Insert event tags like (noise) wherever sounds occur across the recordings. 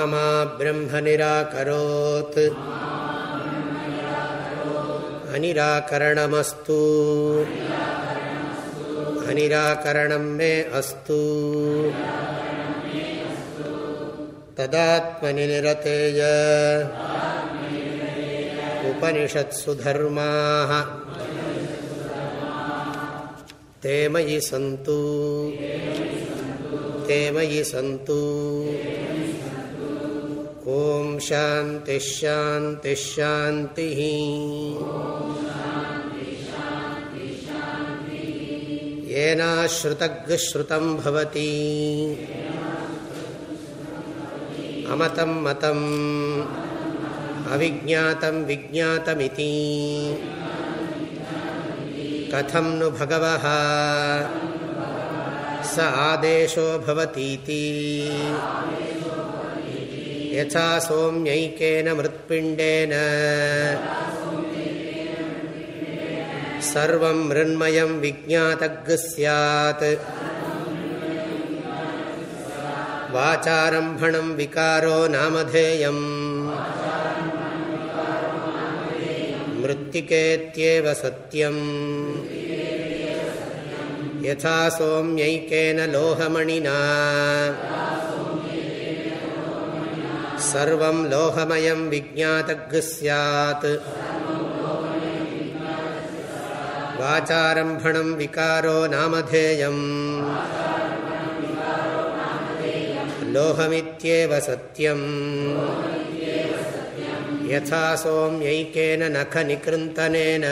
मा ब्रह्म निराकरोत् अनिराकरणमस्तु अनिराकरणं मे अस्तु तदात्मनि निरतेय उपनिषत्सु धर्माः ते मयि सन्तु ते मयि सन्तु ॐ शान्तिश्शान्तिश्शान्तिः येनाश्रुतग्श्रुतं भवति। अमतं मतम् अविज्ञातं विज्ञातमिति। कथं नु भगवः स आदेशो भवतीति। யதா சோம்யைக்கேன மிருத்பிண்டேன சர்வம் மிருண்மயம் விஜாதகு சாத் வாச்சாரம்பணம் விகாரோ நாமதேயம் மிருத்திகேத்தியேவ சத்தியம் யதா சோம்யைக்கேன லோகமணினா लोहमणिना सर्वं लोहमयं विज्ञातग् स्यात् वाचारम्भणं विकारो नामधेयम् लोहमित्येव सत्यम् यथा सोम्यैकेन नखनिकृन्तनेन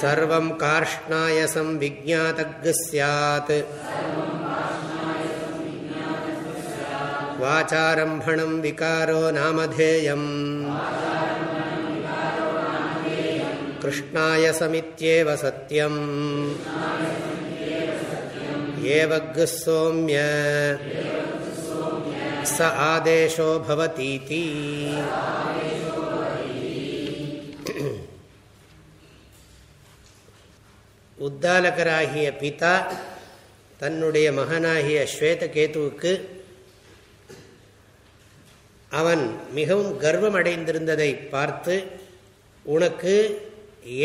सर्वं कार्ष्णायसं विज्ञातग् स्यात् वाचारम्भणं विकारो नामधेयम् कृष्णाय समित्येव सत्यम् एवग्ः सोम्य स आदेशो भवतीति உத்தாலகராகிய பிதா தன்னுடைய மகனாகிய ஸ்வேதகேதுவுக்கு அவன் மிகவும் கர்வம் அடைந்திருந்ததை பார்த்து உனக்கு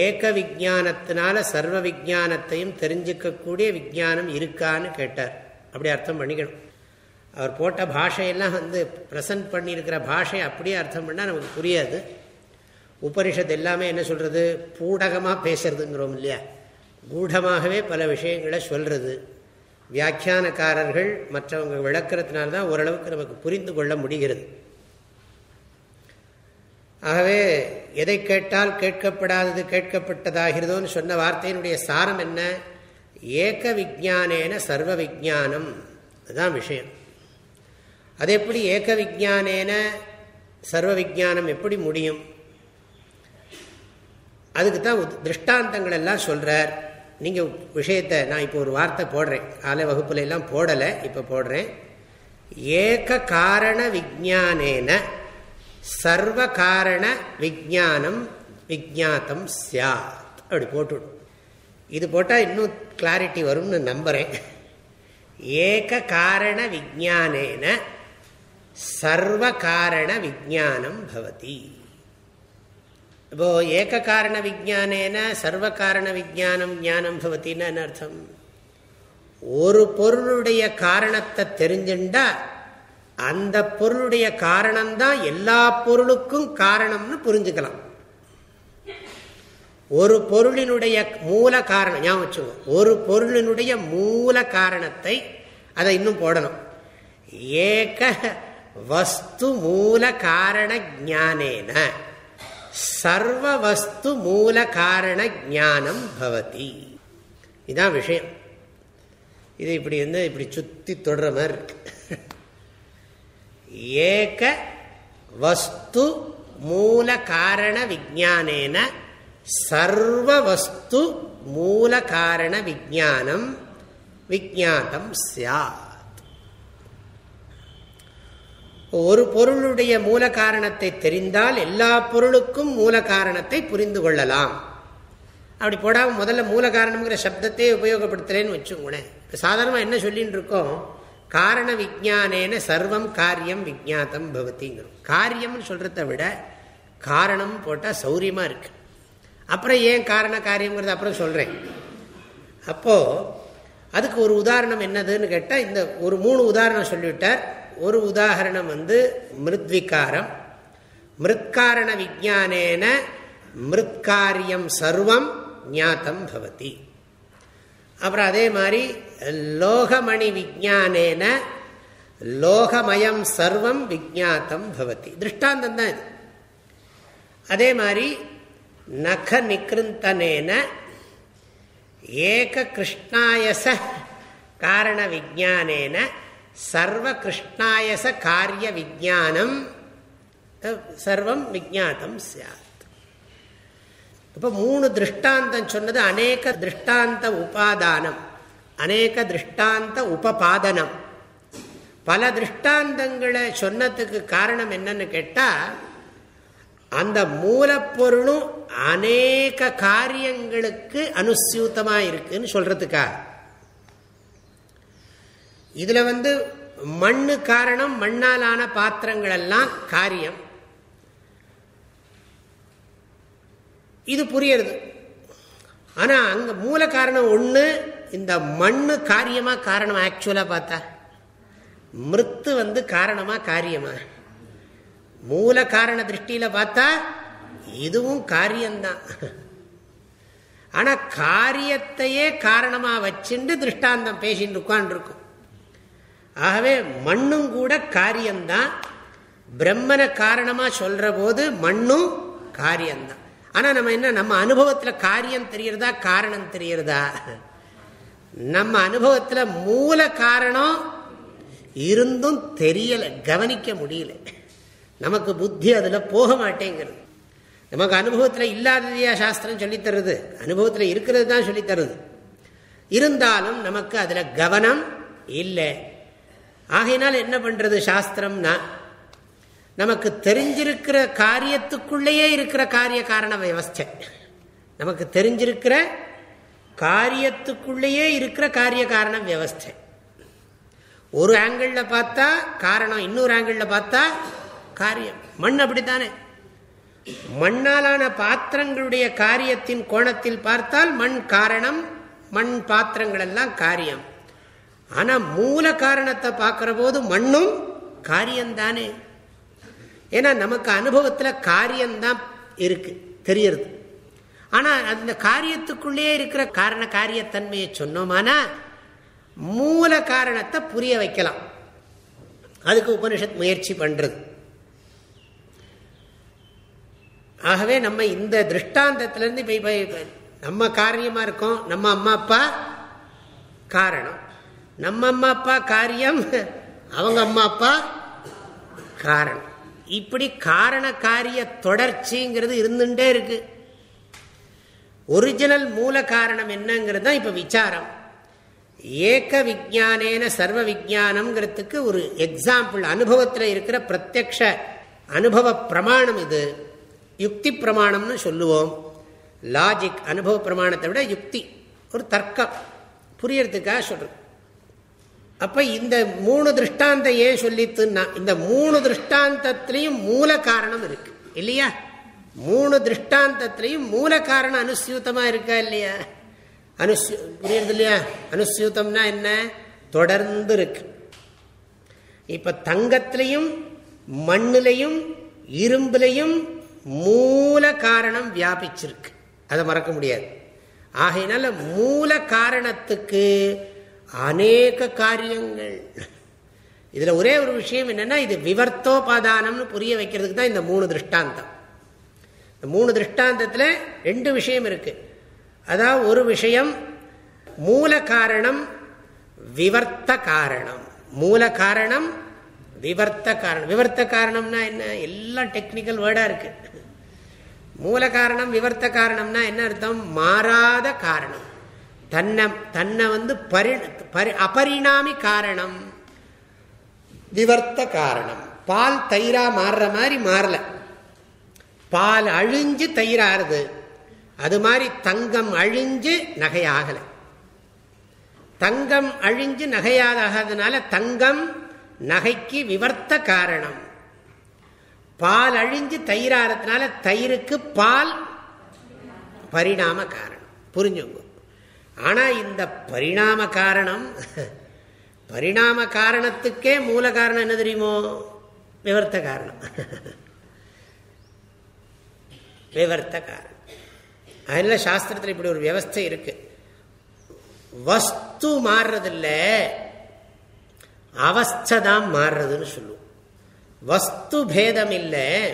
ஏக விஜானத்தினால சர்வ விஜானத்தையும் தெரிஞ்சுக்கக்கூடிய விஜானம் இருக்கான்னு கேட்டார். அப்படி அர்த்தம் பண்ணிக்கணும். அவர் போட்ட பாஷையெல்லாம் வந்து ப்ரெசன்ட் பண்ணியிருக்கிற பாஷை அப்படியே அர்த்தம் பண்ணால் நமக்கு புரியாது. உபனிஷத் எல்லாமே என்ன சொல்கிறது பூடகமாக பேசுறதுங்கிறோம் இல்லையா? கூடமாகவே பல விஷயங்களை சொல்கிறது வியாக்கியானக்காரர்கள் மற்றவங்க விளக்கிறதுனால தான் ஓரளவுக்கு நமக்கு புரிந்து கொள்ள முடிகிறது. ஆகவே எதை கேட்டால் கேட்கப்படாதது கேட்கப்பட்டதாகிறதோன்னு சொன்ன வார்த்தையினுடைய சாரம் என்ன? ஏக விஜானேன சர்வ விஜானம் அதுதான் விஷயம். அது எப்படி ஏக விஜானேன சர்வ விஜானம் எப்படி முடியும்? அதுக்கு தான் திருஷ்டாந்தங்கள் எல்லாம் சொல்கிறார் நீங்கள் விஷயத்தை நான் இப்போ ஒரு வார்த்தை போடுறேன். காலை வகுப்புல எல்லாம் போடலை இப்போ போடுறேன். ஏக காரண விஜானேன சர்வ காரண விஜானம் விஜாத்தம் சியாத் அப்படி போட்டுடும் இது போட்டால் இன்னும் கிளாரிட்டி வரும்னு நம்புகிறேன் ஏக காரண விஜானேன சர்வ காரண விஜானம் பவதி. இப்போ ஏக காரண விஜானேன சர்வ காரண விஜானம் ஞானம் பவத்தின்னு என்ன அர்த்தம்? ஒரு பொருளுடைய காரணத்தை தெரிஞ்சுண்டா அந்த பொருளுடைய காரணம்தான் எல்லா பொருளுக்கும் காரணம்னு புரிஞ்சுக்கலாம். ஒரு பொருளினுடைய மூல காரணம் ஞாபகம் வச்சுங்க ஒரு பொருளினுடைய மூல காரணத்தை அதை இன்னும் போடணும். ஏக வஸ்து மூல காரண ஜானேன சர்வ வஸ்து மூல காரண ஜானம் பவதி. இதான் விஷயம். இது இப்படி வந்து இப்படி சுத்தி தொடர மாதிரி இருக்கு. ஏக வஸ்து மூல காரண விஜானேன சர்வ வஸ்து மூல காரண விஜானம் விஜாத்தம் சாத். ஒரு பொருளுடைய மூல காரணத்தை தெரிந்தால் எல்லா பொருளுக்கும் மூல காரணத்தை புரிந்து கொள்ளலாம். அப்படி போடாமல் முதல்ல மூல காரணம்ங்கிற சப்தத்தையே உபயோகப்படுத்துறேன்னு வச்சுக்கோங்களேன். இப்போ சாதாரணமாக என்ன சொல்லின்னு இருக்கோம்? காரண விஜானேன சர்வம் காரியம் விஜாத்தம் பவத்திங்கிறோம் காரியம்னு சொல்கிறத விட காரணம் போட்டால் சௌரியமாக இருக்கு. அப்புறம் ஏன் காரண காரியங்கிறது அப்புறம் சொல்கிறேன் அப்போது அதுக்கு ஒரு உதாரணம் என்னதுன்னு கேட்டால் இந்த ஒரு மூணு உதாரணம் சொல்லிவிட்டார். ஒரு உதாரணம் வந்து மிருத்விகாரம். மிருத்காரண விஜானேன மிருத்காரியம் சர்வம் ஞாத்தம் பவதி. அப்புறம் அதே மாதிரி லோகமணி விஜானேன லோகமயம் சர்வம் விஜாத்தம் பவதி. திருஷ்டாந்தம் தான் இது. அதே மாதிரி நக நிகிருந்தனேன ஏக கிருஷ்ணாயச காரண விஜானேன சர்வ கிருஷ்ணாயச காரிய விஜானம் சர்வம் விஜாத்தம் சார் இப்போ மூணு திருஷ்டாந்தம் சொன்னது அநேக திருஷ்டாந்த உபாதானம். அநேக திருஷ்டாந்த உபபாதனம். பல திருஷ்டாந்தங்களை சொன்னதுக்கு காரணம் என்னன்னு கேட்டால் அந்த மூலப்பொருளும் அநேக காரியங்களுக்கு அனுசியூத்தமாக இருக்குன்னு சொல்றதுக்காக. இதில் வந்து மண்ணு காரணம் மண்ணாலான பாத்திரங்கள் எல்லாம் காரியம். இது புரியுறது. ஆனால் அங்கே மூல காரணம் ஒன்று இந்த மண்ணு காரியமாக காரணம் ஆக்சுவலாக பார்த்தா. மிருத்து வந்து காரணமாக காரியமா. மூல காரண திருஷ்டியில் பார்த்தா இதுவும் காரியம்தான். ஆனால் காரியத்தையே காரணமாக வச்சுட்டு திருஷ்டாந்தம் பேசிட்டு உட்காந்துருக்கும் ஆகவே மண்ணும் கூட காரியம்தான். பிரம்மனை காரணமாக சொல்கிற போது மண்ணும் காரியம்தான். ஆனால் நம்ம என்ன நம்ம அனுபவத்தில் காரியம் தெரியறதா காரணம் தெரியறதா? நம்ம அனுபவத்தில் மூல காரணம் இருந்தும் தெரியலை கவனிக்க முடியல. நமக்கு புத்தி அதில் போக மாட்டேங்கிறது நமக்கு அனுபவத்தில் இல்லாததையா சாஸ்திரம் சொல்லித்தருது அனுபவத்தில் இருக்கிறது தான் சொல்லித்தருது இருந்தாலும் நமக்கு அதில் கவனம் இல்லை. ஆகையினால் என்ன பண்ணுறது சாஸ்திரம்னா நமக்கு தெரிஞ்சிருக்கிற காரியத்துக்குள்ளேயே இருக்கிற காரிய காரண வியவஸ்தை. நமக்கு தெரிஞ்சிருக்கிற காரியத்துக்குள்ளேயே இருக்கிற காரிய காரணம் வியவஸ்தை. ஒரு ஆங்கிளில் பார்த்தா காரணம் இன்னொரு ஆங்கிளில் பார்த்தா காரியம். மண் அப்படித்தானே? மண்ணாலான பாத்திரங்களுடைய காரியத்தின் கோணத்தில் பார்த்தால் மண் காரணம் மண் பாத்திரங்கள் எல்லாம் காரியம். ஆனா மூல காரணத்தை பார்க்கிற போது மண்ணும் காரியம்தானே? ஏன்னா நமக்கு அனுபவத்தில் காரியம்தான் இருக்கு தெரியறது. ஆனால் அந்த காரியத்துக்குள்ளேயே இருக்கிற காரண காரியத்தன்மையை சொன்னோமானா மூல காரணத்தை புரிய வைக்கலாம். அதுக்கு உபனிஷத் முயற்சி பண்றது. ஆகவே நம்ம இந்த திருஷ்டாந்தத்திலேருந்து இப்போ நம்ம காரியமாக இருக்கோம் நம்ம அம்மா அப்பா காரணம். நம்ம அம்மா அப்பா காரியம் அவங்க அம்மா அப்பா காரணம். இப்படி காரண காரிய தொடர்ச்சிங்கிறது இருந்துட்டே இருக்கு. ஒரிஜினல் மூல காரணம் என்னங்கிறது தான் இப்போ விசாரம். ஏக விஜானேன சர்வ விஜானம்ங்கிறதுக்கு ஒரு எக்ஸாம்பிள் அனுபவத்தில் இருக்கிற பிரத்யக்ஷ அனுபவ பிரமாணம் இது. யுக்தி பிரமாணம்னு சொல்லுவோம். லாஜிக் அனுபவ பிரமாணத்தை விட யுக்தி ஒரு தர்க்கம். புரியறதுக்காக சொல்றது அப்ப இந்த மூணு திருஷ்டாந்தம் ஏன் சொல்லித்துன்னா இந்த மூணு திருஷ்டாந்தத்திலையும் மூல காரணம் இருக்கு. இல்லையா? மூணு திருஷ்டாந்தத்திலையும் மூல காரணம் அனுசியூத்தமா இருக்கா இல்லையா? அனுசு புரியுறது இல்லையா? அனுசியூத்தம்னா என்ன? தொடர்ந்து இருக்கு. இப்ப தங்கத்திலையும் மண்ணிலையும் இரும்புலையும் மூல காரணம் வியாபிச்சிருக்கு. அதை மறக்க முடியாது. ஆகையினால மூல காரணத்துக்கு அநேக காரியங்கள். இதுல ஒரே ஒரு விஷயம் என்னன்னா இது விவர்த்தோபாதானம்னு புரிய வைக்கிறதுக்கு தான் இந்த மூணு திருஷ்டாந்தம். இந்த மூணு திருஷ்டாந்தத்தில் ரெண்டு விஷயம் இருக்கு. அதாவது ஒரு விஷயம் மூல காரணம் விவர்த்த காரணம். மூல காரணம் விவர்த்த காரணம். விவர்த்த காரணம்னா என்ன? எல்லாம் டெக்னிக்கல் வேர்டா இருக்கு. மூல காரணம் விவர்த்த காரணம்னா என்ன அர்த்தம்? மாறாத காரணம். தன்னை தன்னை வந்து பரி பரி அபரிணாமி காரணம். விவர்த்த காரணம். பால் தயிரா மாறுற மாதிரி மாறல. பால் அழிஞ்சு தயிராறுது அது மாதிரி தங்கம் அழிஞ்சு நகையாகலை. தங்கம் அழிஞ்சு நகையாகாதனால தங்கம் நகைக்கு விவர்த்த காரணம். பால் அழிஞ்சு தயிராகிறதுனால தயிருக்கு பால் பரிணாம காரணம். புரிஞ்சுங்க? ஆனா இந்த பரிணாம காரணம் பரிணாம காரணத்துக்கே மூல காரணம் என்ன தெரியுமோ? விவர்த்த காரணம். விவர்த்த காரணம் அதனால சாஸ்திரத்தில் இப்படி ஒரு வியவஸ்தை இருக்கு. வஸ்து மாறுறதில்ல அவஸ்தை தான் மாறுறதுன்னு சொல்லுவோம். வஸ்து பேதம் இல்லை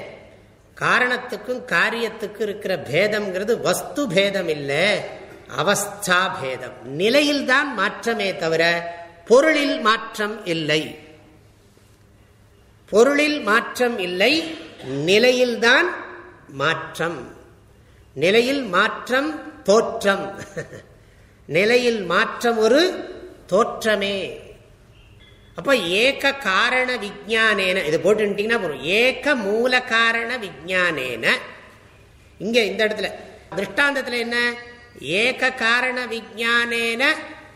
காரணத்துக்கும் காரியத்துக்கும் இருக்கிற பேதம்ங்கிறது வஸ்து பேதம் இல்லை அவஸ்தா பேதம். நிலையில்தான் மாற்றமே தவிர பொருளில் மாற்றம் இல்லை. பொருளில் மாற்றம் இல்லை நிலையில்தான் மாற்றம். நிலையில் மாற்றம் தோற்றம். நிலையில் மாற்றம் ஒரு தோற்றமே. அப்ப ஏக காரண விஜானேன இது போட்டுட்டீங்கன்னா போதும். ஏக மூல காரண விஜானேன இங்க இந்த இடத்துல. திருஷ்டாந்தத்தில் என்ன? ஏக காரண விஜானேன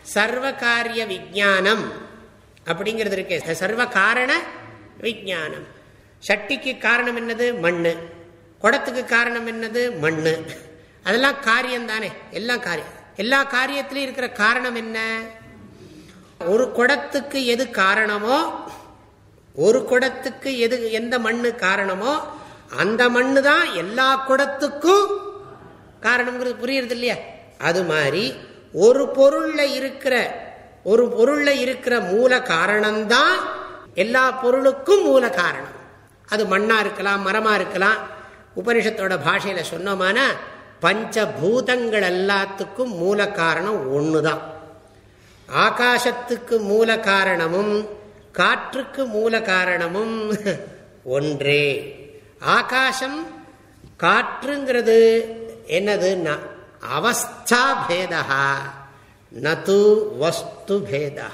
சர்வ காரிய விஜானம் அப்படிங்கிறது இருக்கு. சர்வ காரண விஜானம் சட்டிக்கு காரணம் என்னது? மண்ணு. குடத்துக்கு காரணம் என்னது? மண் அதெல்லாம் காரியம் தானே எல்லாம் காரியம். எல்லா காரியத்திலையும் இருக்கிற காரணம் என்ன? ஒரு குடத்துக்கு எது காரணமோ ஒரு குடத்துக்கு எது எந்த மண்ணு காரணமோ அந்த மண்ணு தான் எல்லா குடத்துக்கும் காரணம்ங்கிறது புரியுறது இல்லையா? அது மாதிரி ஒரு பொருள்ல இருக்கிற ஒரு பொருள்ல இருக்கிற மூல காரணம்தான் எல்லா பொருளுக்கும் மூல காரணம். அது மண்ணா இருக்கலாம் மரமா இருக்கலாம் உபனிஷத்தோட பாஷையில சொன்னோமானா பஞ்சபூதங்கள் எல்லாத்துக்கும் மூல காரணம் ஒண்ணுதான். ஆகாசத்துக்கு மூல காரணமும் காற்றுக்கு மூல காரணமும் ஒன்றே. ஆகாசம் காற்றுங்கிறது என்னதுன்னா அவஸ்தா பேதா நது வஸ்து பேதா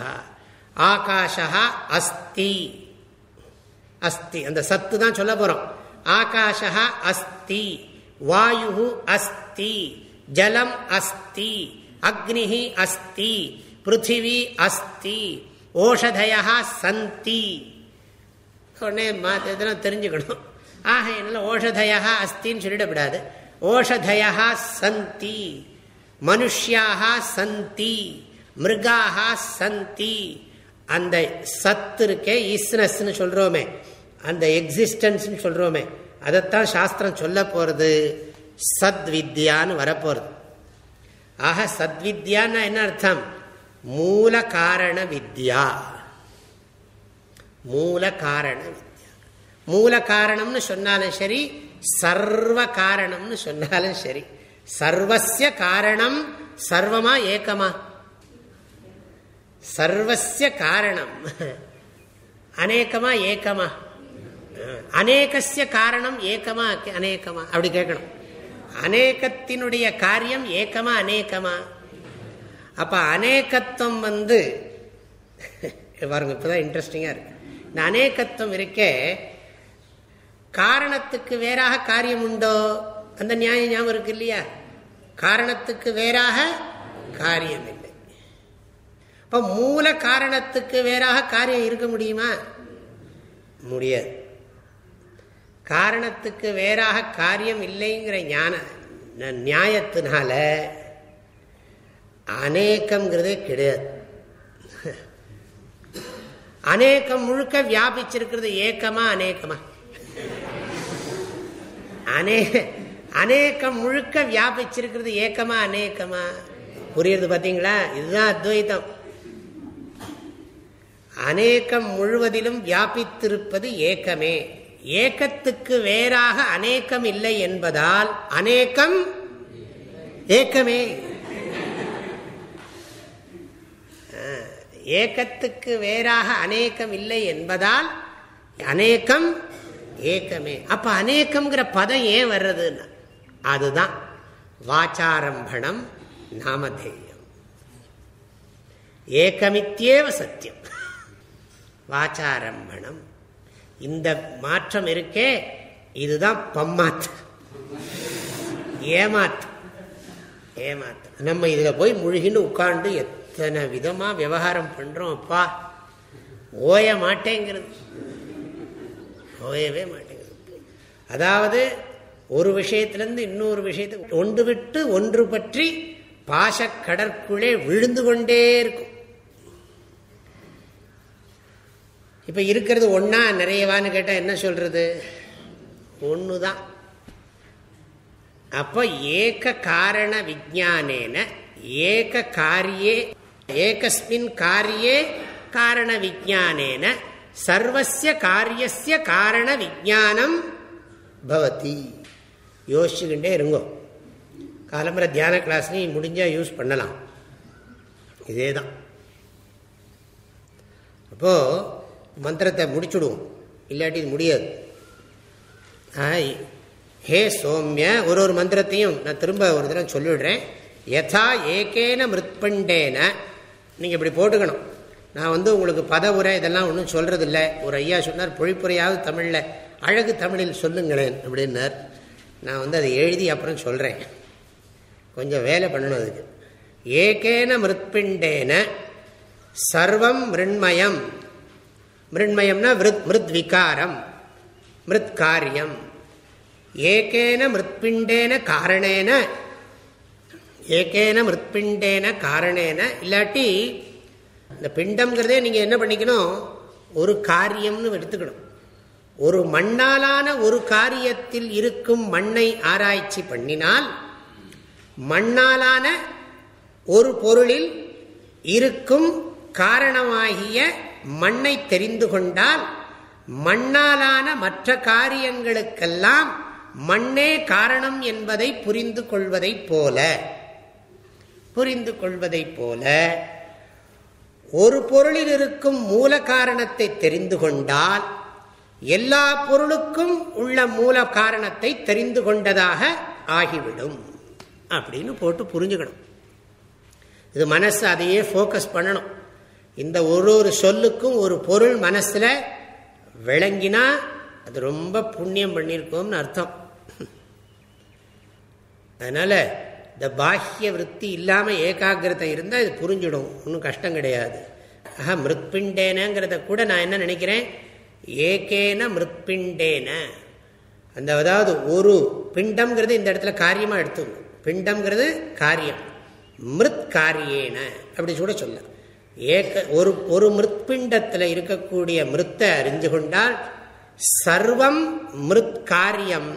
ஆகாஷா அஸ்தி. அஸ்தி அந்த சத்து தான் சொல்ல போறோம். ஆகாஷா அஸ்தி வாயு அஸ்தி ஜலம் அஸ்தி அக்னி அஸ்தி பிருத்திவி அஸ்தி ஓஷதயா சந்தி. உடனே இதெல்லாம் தெரிஞ்சுக்கணும். ஆக என்ன ஓஷதயா அஸ்தின்னு சொல்லிடக்கூடாது. ஓஷதயா சந்தி மனுஷியாக சந்தி மிருகாக சந்தி. அந்த சத்து இருக்கே ஈஸ்னஸ்ன்னு சொல்றோமே. அந்த எக்ஸிஸ்டன்ஸ் சொல்றோமே அதைத்தான் சாஸ்திரம் சொல்ல போறது. சத்வித்யான்னு வரப்போறது. ஆக சத்வித்யான்னா என்ன அர்த்தம்? மூல காரண வித்யா. மூல காரண வித்யா. மூல காரணம்னு சொன்னாலும் சரி சர்வ காரணம்னு சொன்னாலும் சரி. சர்வசிய காரணம் சர்வமா ஏக்கமா? சர்வசிய காரணம் அநேகமா ஏக்கமா? அநேகசிய காரணம் ஏக்கமா அநேகமா. அப்படி கேட்கணும். அநேகத்தினுடைய காரியம் ஏக்கமா அநேகமா. அப்ப அநேகத்துவம் வந்து (laughs) பாருங்க இப்பதான் இன்ட்ரெஸ்டிங்கா இருக்கு. இந்த அநேகத்துவம் இருக்கே காரணத்துக்கு வேறாக காரியம் உண்டோ? அந்த நியாயம் ஞாபகம் இருக்கு இல்லையா? காரணத்துக்கு வேறாக காரியம் இல்லை. இப்ப மூல காரணத்துக்கு வேறாக காரியம் இருக்க முடியுமா? முடியாது. காரணத்துக்கு வேறாக காரியம் இல்லைங்கிற ஞான நியாயத்தினால அநேகம்ங்கிறதே கிடையாது. அநேகம் முழுக்க வியாபிச்சிருக்கிறது ஏக்கமா அநேகமா? அநே அநேகம் முழுக்க வியாபிச்சிருக்கிறது ஏக்கமா அநேகமா? புரியுறது பாத்தீங்களா? இதுதான் அத்வைதம். அநேகம் முழுவதிலும் வியாபித்திருப்பது ஏக்கமே. ஏக்கத்துக்கு வேறாக அநேக்கம் இல்லை என்பதால் அநேக்கம் ஏக்கமே. ஏக்கத்துக்கு வேறாக அநேக்கம் இல்லை என்பதால் அநேக்கம் ஏக்கமே. அப்ப அநேக்கம்ங்கிற பதம் ஏன் வர்றதுன்னா அதுதான் வாச்சாரம்பணம் நாமதேயம். ஏகமித்தியேவ சத்தியம். வாச்சாரம்பணம் இந்த மாற்றம் இருக்கே இதுதான் பம்மாத்து ஏமாத்து ஏமாத்து நம்ம இதுல போய் முழுகின்னு உட்காந்து எத்தனை விதமா விவகாரம் பண்றோம் அப்பா. ஓய மாட்டேங்கிறது. ஓயவே மாட்டேங்கிறது. அதாவது ஒரு விஷயத்திலிருந்து இன்னொரு விஷயத்தை ஒன்று விட்டு ஒன்று பற்றி பாசக்கடற்குள்ளே விழுந்து கொண்டே இருக்கும். இப்போ இருக்கிறது ஒன்றா நிறையவான்னு கேட்டால் என்ன சொல்கிறது ஒன்று தான் அப்போ ஏக காரண விஜானேன ஏக காரியே ஏகஸ்மின் காரியே காரண விஜானேன சர்வசிய காரியசிய காரண விஜானம் பவதி. யோசிச்சுக்கிட்டே இருங்கோ. காலம்பரை தியான கிளாஸ்லையும் முடிஞ்சால் யூஸ் பண்ணலாம். இதே தான் அப்போது மந்திரத்தை முடிச்சுடுவோம். இல்லாட்டி இது முடியாது. ஹே சோம்ய ஒரு ஒரு மந்திரத்தையும் நான் திரும்ப ஒரு தடவை சொல்லிவிடுறேன். யதா ஏகேன மிருத்பண்டேன. நீங்கள் இப்படி போட்டுக்கணும். நான் வந்து உங்களுக்கு பதவுரை இதெல்லாம் ஒன்றும் சொல்கிறதில்ல ஒரு ஐயா சொன்னார் பொழிப்புரையாவது தமிழில் அழகு தமிழில் சொல்லுங்களேன் அப்படின்னார். நான் வந்து அதை எழுதி அப்புறம் சொல்கிறேன் கொஞ்சம் வேலை பண்ணணும் அதுக்கு. ஏகேன மிருத்பிண்டேன சர்வம் மிருண்மயம். மிருண்மயம்னா மிருத் மிருத் விகாரம் மிருத் காரியம் ஏகேன மிருத்பிண்டேன காரணேன ஏகேன மிருத்பிண்டேன காரணேன இல்லாட்டி இந்த பிண்டம்ங்கிறதே நீங்கள் என்ன பண்ணிக்கணும்? ஒரு காரியம்னு எடுத்துக்கணும். ஒரு மண்ணாலான ஒரு காரியத்தில் இருக்கும் மண்ணை ஆராய்ச்சி பண்ணினால் மண்ணாலான ஒரு பொருளில் இருக்கும் காரணமாகிய மண்ணை தெரிந்து கொண்டால் மண்ணாலான மற்ற காரியங்களுக்கெல்லாம் மண்ணே காரணம் என்பதை புரிந்து கொள்வதை போல. புரிந்து கொள்வதை போல ஒரு பொருளில் இருக்கும் மூல காரணத்தை தெரிந்து கொண்டால் எல்லா பொருளுக்கும் உள்ள மூல காரணத்தை தெரிந்து கொண்டதாக ஆகிவிடும். அப்படின்னு போட்டு புரிஞ்சுக்கணும். இது மனசு அதையே ஃபோக்கஸ் பண்ணணும். இந்த ஒரு ஒரு சொல்லுக்கும் ஒரு பொருள் மனசில் விளங்கினா அது ரொம்ப புண்ணியம் பண்ணியிருக்கோம்னு அர்த்தம். அதனால இந்த பாஹ்ய விற்பி இல்லாமல் ஏகாகிரதை இருந்தால் இது புரிஞ்சிடும். ஒன்றும் கஷ்டம் கிடையாது. ஆஹா மிருத்பிண்டேனங்கிறத கூட நான் என்ன நினைக்கிறேன்? ஏகேன மிருத்பிண்டேன. அந்த அதாவது ஒரு பிண்டம்ங்கிறது இந்த இடத்துல காரியமாக எடுத்துக்கணும். பிண்டம்ங்கிறது காரியம். மிருத் காரியேன அப்படி கூட சொல்ல ஏக ஒரு ஒரு மிருத்பிண்டத்தில் இருக்கக்கூடிய மிருத்தை அறிஞ்சு கொண்டால் சர்வம் மிருத் காரியம்.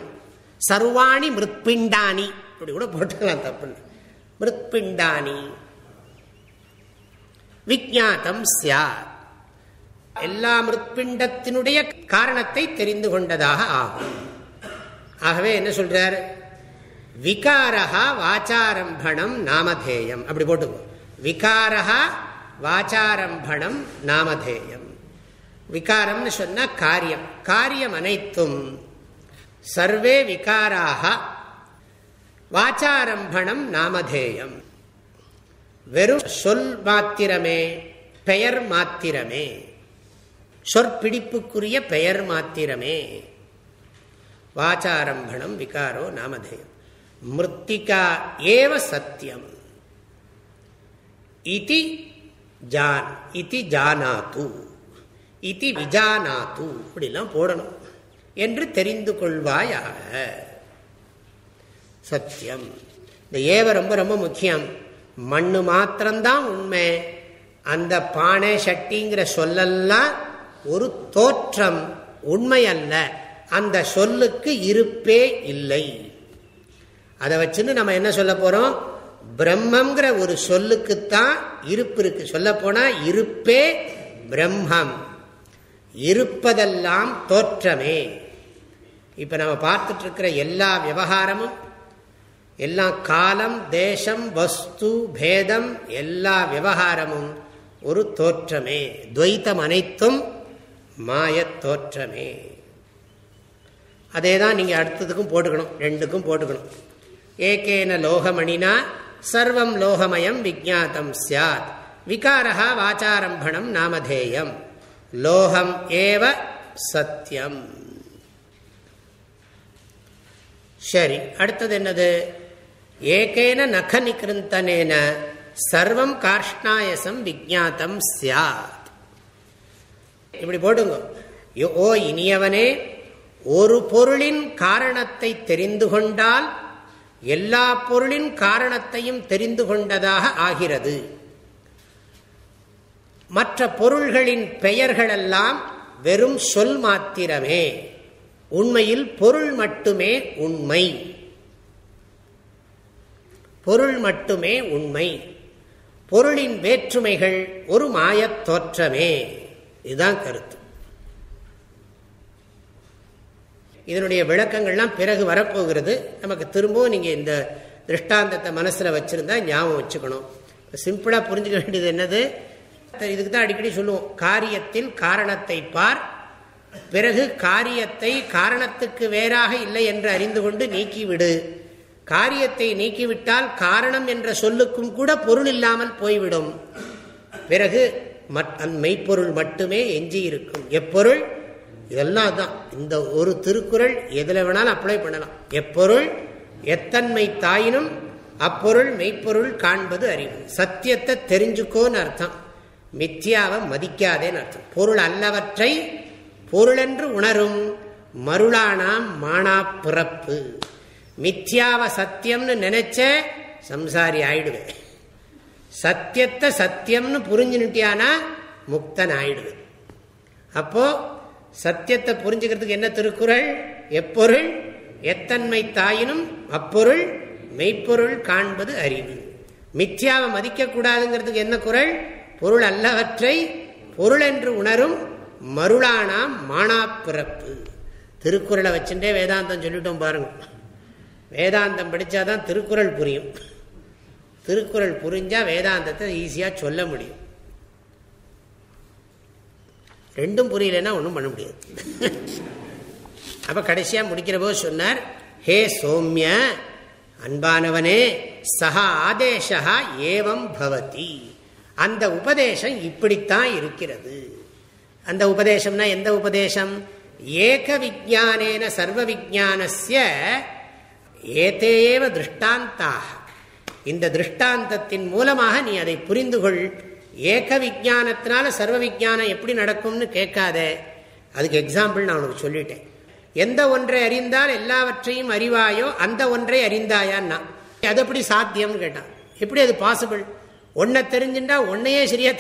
சர்வாணி மிருத்பிண்டானி அப்படி கூட போட்டுக்கலாம் தப்பு மிருத்பிண்டானி விஜாத்தம் சியாத் எல்லா மிருத்பிண்டத்தினுடைய காரணத்தை தெரிந்து கொண்டதாக ஆகும். ஆகவே என்ன சொல்றார்? விகாரஹா வாச்சாரம்பணம் நாமதேயம். அப்படி போட்டுக்கோ. விகாரஹா வாச்சாரம்பணம் நாமதேயம். விகாரம்னு சொன்னால் காரியம். காரியம் அனைத்தும் சர்வே விகாராக வாச்சாரம்பணம் நாமதேயம். வெறும் சொல் மாத்திரமே பெயர் மாத்திரமே. சொற்பிடிப்புக்குரிய பெயர் மாத்திரமே. வாச்சாரம்பணம் விகாரோ நாமதேயம். மிருத்திகா ஏவ சத்தியம். இதி ஜான் இதி ஜானாத்து இதி விஜானாத்து இப்படிலாம் போடணும் என்று தெரிந்து கொள்வாயாக. சத்தியம். இந்த ஏவ ரொம்ப ரொம்ப முக்கியம். மண்ணு மாத்திரம்தான் உண்மை. அந்த பானை சட்டிங்கிற சொல்லெல்லாம் ஒரு தோற்றம் உண்மை அல்ல அந்த சொல்லுக்கு இருப்பே இல்லை. அதை வச்சுன்னு நம்ம என்ன சொல்ல போறோம்? பிரம்மங்கிற ஒரு சொல்லுக்குத்தான் இருப்பு இருக்கு. சொல்ல போனா இருப்பே பிரம்மம். இருப்பதெல்லாம் தோற்றமே. இப்ப நம்ம பார்த்துட்டு இருக்கிற எல்லா விவகாரமும் எல்லாம் காலம் தேசம் வஸ்து பேதம் எல்லா விவகாரமும் ஒரு தோற்றமே. துவைத்தம் அனைத்தும் மாயத் தோற்றமே. அதே தான் நீங்கள் அடுத்ததுக்கும் போட்டுக்கணும் ரெண்டுக்கும் போட்டுக்கணும். ஏகேன லோகமணினா சர்வம் லோகமயம் விஜாத்தம் சாத் விகாரா வாச்சாரம்பணம் நாமதேயம் லோகம் ஏவ சத்தியம் சரி அடுத்தது என்னது ஏகேன நக நிகிருந்தனேன சர்வம் கார்ஷ்ணாயசம் விஜாத்தம் சாத் இப்படி போடுங்க ஓ இனியவனே ஒரு பொருளின் காரணத்தை தெரிந்து கொண்டால் எல்லா பொருளின் காரணத்தையும் தெரிந்து கொண்டதாக ஆகிறது. மற்ற பொருள்களின் பெயர்களெல்லாம் வெறும் சொல் மாத்திரமே. உண்மையில் பொருள் மட்டுமே உண்மை. பொருள் மட்டுமே உண்மை. பொருளின் வேற்றுமைகள் ஒரு மாயத் தோற்றமே. இதுதான் கருத்து. இதனுடைய விளக்கங்கள்லாம் பிறகு வரப்போகிறது. நமக்கு திரும்பவும் நீங்கள் இந்த திருஷ்டாந்தத்தை மனசில் வச்சுருந்தா ஞாபகம் வச்சுக்கணும். சிம்பிளாக புரிஞ்சுக்க வேண்டியது என்னது? இதுக்கு தான் அடிக்கடி சொல்லுவோம். காரியத்தில் காரணத்தை பார். பிறகு காரியத்தை காரணத்துக்கு வேறாக இல்லை என்று அறிந்து கொண்டு நீக்கிவிடு. காரியத்தை நீக்கிவிட்டால் காரணம் என்ற சொல்லுக்கும் கூட பொருள் இல்லாமல் போய்விடும். பிறகு மெய்ப்பொருள் மட்டுமே எஞ்சி இருக்கும் எப்பொருள்? இதெல்லாம் தான் இந்த ஒரு திருக்குறள் எதில் வேணாலும் அப்ளை பண்ணலாம். எப்பொருள் எத்தன்மை தாயினும் அப்பொருள் மெய்ப்பொருள் காண்பது அறிவு. சத்தியத்தை தெரிஞ்சுக்கோன்னு அர்த்தம். மித்யாவை மதிக்காதேன்னு அர்த்தம். பொருள் அல்லவற்றை பொருளென்று உணரும் மருளானாம் மானா பிறப்பு. மித்யாவை சத்தியம்னு நினைச்ச சம்சாரி ஆயிடுவேன் சத்தியத்தை சத்தியம்னு புரிஞ்சுனுட்டியானா முக்தன் ஆயிடுவேன் அப்போ சத்தியத்தை புரிஞ்சுக்கிறதுக்கு என்ன திருக்குறள்? எப்பொருள்? எத்தன்மை தாயினும் அப்பொருள் மெய்ப்பொருள் காண்பது அறிவு. மித்யாவை மதிக்கக்கூடாதுங்கிறதுக்கு என்ன குரல் பொருள் அல்லவற்றை பொருள் என்று உணரும் மருளானாம் மானா பிறப்பு திருக்குறளை வச்சுட்டே வேதாந்தம் சொல்லிட்டோம் பாருங்க. வேதாந்தம் படித்தாதான் திருக்குறள் புரியும். திருக்குறள் புரிஞ்சால் வேதாந்தத்தை ஈஸியாக சொல்ல முடியும். ரெண்டும் புரியலன்னா ஒன்றும் பண்ண முடியாது. அப்போ கடைசியாக முடிக்கிற போது சொன்னார் ஹே சோம்ய அன்பானவனே சஹா ஆதேசா ஏவம் பவதி. அந்த உபதேசம் இப்படித்தான் இருக்கிறது. அந்த உபதேசம்னா எந்த உபதேசம்? ஏக விஜானேன சர்வ விஜானசிய ஏதேவ திருஷ்டாந்தாக. இந்த திருஷ்டாந்தத்தின் மூலமாக நீ அதை புரிந்து கொள் ஏக விஜானத்தினால சர்வ விஜானம் எப்படி நடக்கும்னு கேட்காத. அதுக்கு எக்ஸாம்பிள் நான் உனக்கு சொல்லிட்டேன். எந்த ஒன்றை அறிந்தால் எல்லாவற்றையும் அறிவாயோ அந்த ஒன்றை அறிந்தாயான்னா அது எப்படி சாத்தியம்னு கேட்டான். எப்படி அது பாசிபிள் ஒன்றை தெரிஞ்சுட்டா ஒன்னையே சரியா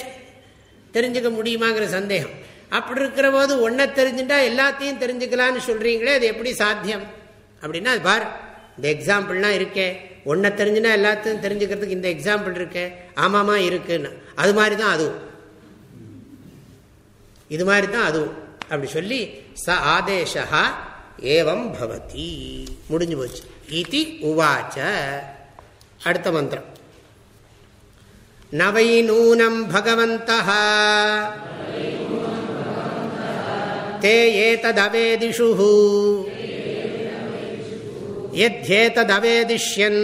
தெரிஞ்சுக்க முடியுமாங்கிற சந்தேகம். அப்படி இருக்கிற போது ஒன்றை தெரிஞ்சுட்டா எல்லாத்தையும் தெரிஞ்சுக்கலான்னு சொல்றீங்களே அது எப்படி சாத்தியம்? அப்படின்னா அது பார் இந்த எக்ஸாம்பிள்லாம் இருக்கே. ஒன்றை தெரிஞ்சுனா எல்லாத்தையும் தெரிஞ்சுக்கிறதுக்கு இந்த எக்ஸாம்பிள் இருக்கு. ஆமாமா இருக்குன்னு. அது மாதிரி தான் அதுவும். இது மாதிரி தான் அதுவும். அப்படி சொல்லி ச ஆதேஷா ஏவம் பவதி. முடிஞ்சு போச்சு. இது உவாச்ச. அடுத்த மந்திரம். நவை நூனம் பகவந்த தே ஏததவேதிஷு எத்யேததவேதிஷ்யன்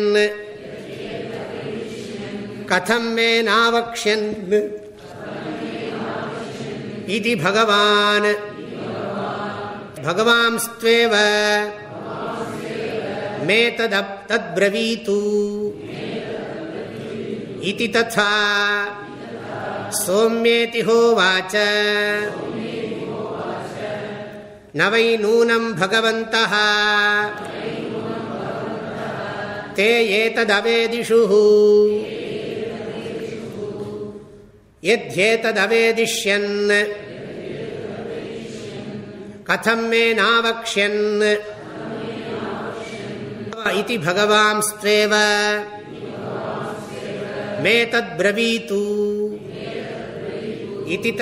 கதம் மே நாவக்ஷ்யன் இது பகவான் பகவாம்ஸ்துவேவ மே ததப் தத்பிரவீத்து இது ததா சோம்யேதி ஹோவாச்ச நவை நூனம் பகவந்தः ते एतदवेदिषुः। यद्येतदवेदिष्यन्। मे नावक्ष्यन्। इति मे तद्ब्रवीतु। इति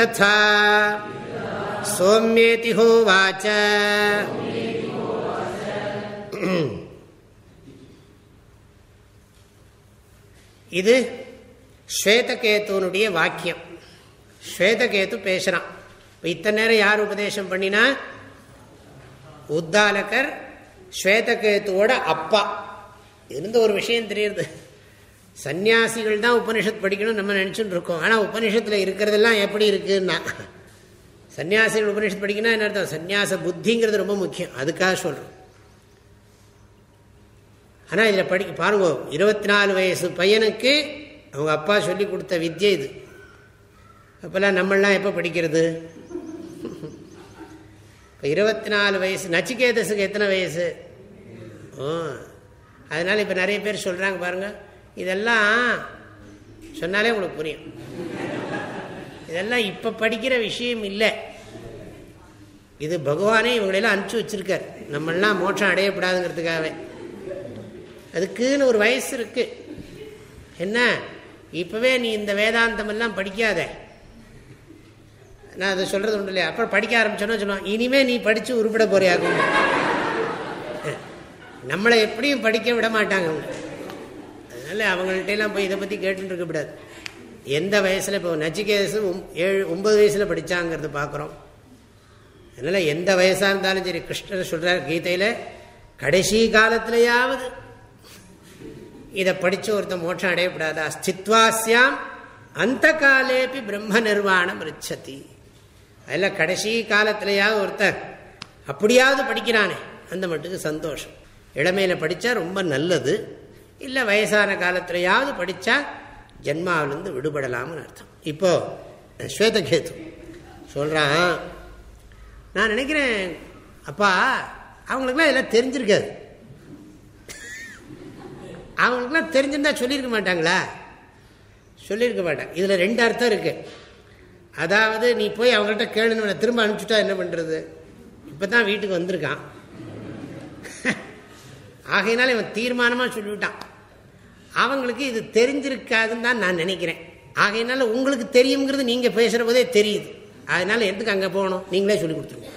இது ஸ்வேதகேத்துனுடைய வாக்கியம். ஸ்வேதகேத்து பேசுகிறான் இப்போ இத்தனை நேரம் யார் உபதேசம் பண்ணினா? உத்தாலகர் ஸ்வேதகேத்துவோட அப்பா. இருந்து ஒரு விஷயம் தெரியுது. சன்னியாசிகள் தான் உபனிஷத் படிக்கணும் நம்ம நினச்சிட்டு இருக்கோம். ஆனால் உபனிஷத்தில் இருக்கிறதெல்லாம் எப்படி இருக்குன்னா? சன்னியாசிகள் உபனிஷத் படிக்கணும் என்ன அர்த்தம்? சன்னியாச புத்திங்கிறது ரொம்ப முக்கியம். அதுக்காக சொல்கிறோம் ஆனால் இதில் படிக்க பாருங்க இருபத்தி நாலு வயசு பையனுக்கு அவங்க அப்பா சொல்லி கொடுத்த வித்தியை இது. அப்போல்லாம் நம்மளாம் எப்போ படிக்கிறது? இப்போ இருபத்தி நாலு வயசு நச்சிகேதஸுக்கு எத்தனை வயசு? ஓ அதனால் இப்போ நிறைய பேர் சொல்கிறாங்க பாருங்கள் இதெல்லாம் சொன்னாலே உங்களுக்கு புரியும். இதெல்லாம் இப்போ படிக்கிற விஷயம் இல்லை. இது பகவானே இவங்களெல்லாம் அனுப்பிச்சி வச்சுருக்கார். நம்மளாம் மோட்சம் அடையப்படாதுங்கிறதுக்காகவே அதுக்குன்னு ஒரு வயசு இருக்கு. என்ன? இப்போவே நீ இந்த வேதாந்தம் எல்லாம் படிக்காத. நான் அதை சொல்கிறது ஒன்றும் இல்லையா? அப்புறம் படிக்க ஆரம்பிச்சோன்னா சொல்லுவோம் இனிமே நீ படித்து உருப்பிட போறியாகும் நம்மளை எப்படியும் படிக்க விட மாட்டாங்க அவங்க. அதனால் அவங்கள்ட்டெல்லாம் போய் இதை பற்றி கேட்டுட்டு இருக்கக்கூடாது எந்த வயசில் இப்போ நச்சிகேசு ஏழு ஒன்பது வயசில் படித்தாங்கிறது பார்க்குறோம் அதனால் எந்த வயசாக இருந்தாலும் சரி கிருஷ்ணர் சொல்கிறார் கீதையில் கடைசி காலத்திலேயாவது இதை படித்து ஒருத்தன் மோட்சம் அடையப்படாதா. ஸ்தித்வாசியாம் அந்த காலேபி பிரம்ம நிர்வாணம் ரிச்சதி. அதில் கடைசி காலத்திலேயாவது ஒருத்தர் அப்படியாவது படிக்கிறானே அந்த மட்டுக்கு சந்தோஷம். இளமையில் படித்தா ரொம்ப நல்லது. இல்லை வயசான காலத்திலேயாவது படித்தா ஜென்மாவிலேருந்து விடுபடலாம்னு அர்த்தம். இப்போ ஸ்வேதகேது சொல்கிறான் நான் நினைக்கிறேன் அப்பா அவங்களுக்குலாம் இதெல்லாம் தெரிஞ்சிருக்காது. அவங்களுக்குலாம் தெரிஞ்சிருந்தா சொல்லியிருக்க மாட்டாங்களா? சொல்லியிருக்க மாட்டாங்க. இதில் ரெண்டு அர்த்தம் இருக்கு. அதாவது நீ போய் அவங்கள்ட்ட கேளுன்னு திரும்ப அனுப்பிச்சுட்டா என்ன பண்ணுறது இப்போ தான் வீட்டுக்கு வந்திருக்கான். ஆகையினால இவன் தீர்மானமாக சொல்லிவிட்டான். அவங்களுக்கு இது தெரிஞ்சிருக்காதுன்னு தான் நான் நினைக்கிறேன். ஆகையினால உங்களுக்கு தெரியுங்கிறது நீங்கள் பேசுகிற போதே தெரியுது. அதனால எதுக்கு அங்கே போகணும்? நீங்களே சொல்லி கொடுத்துருங்க.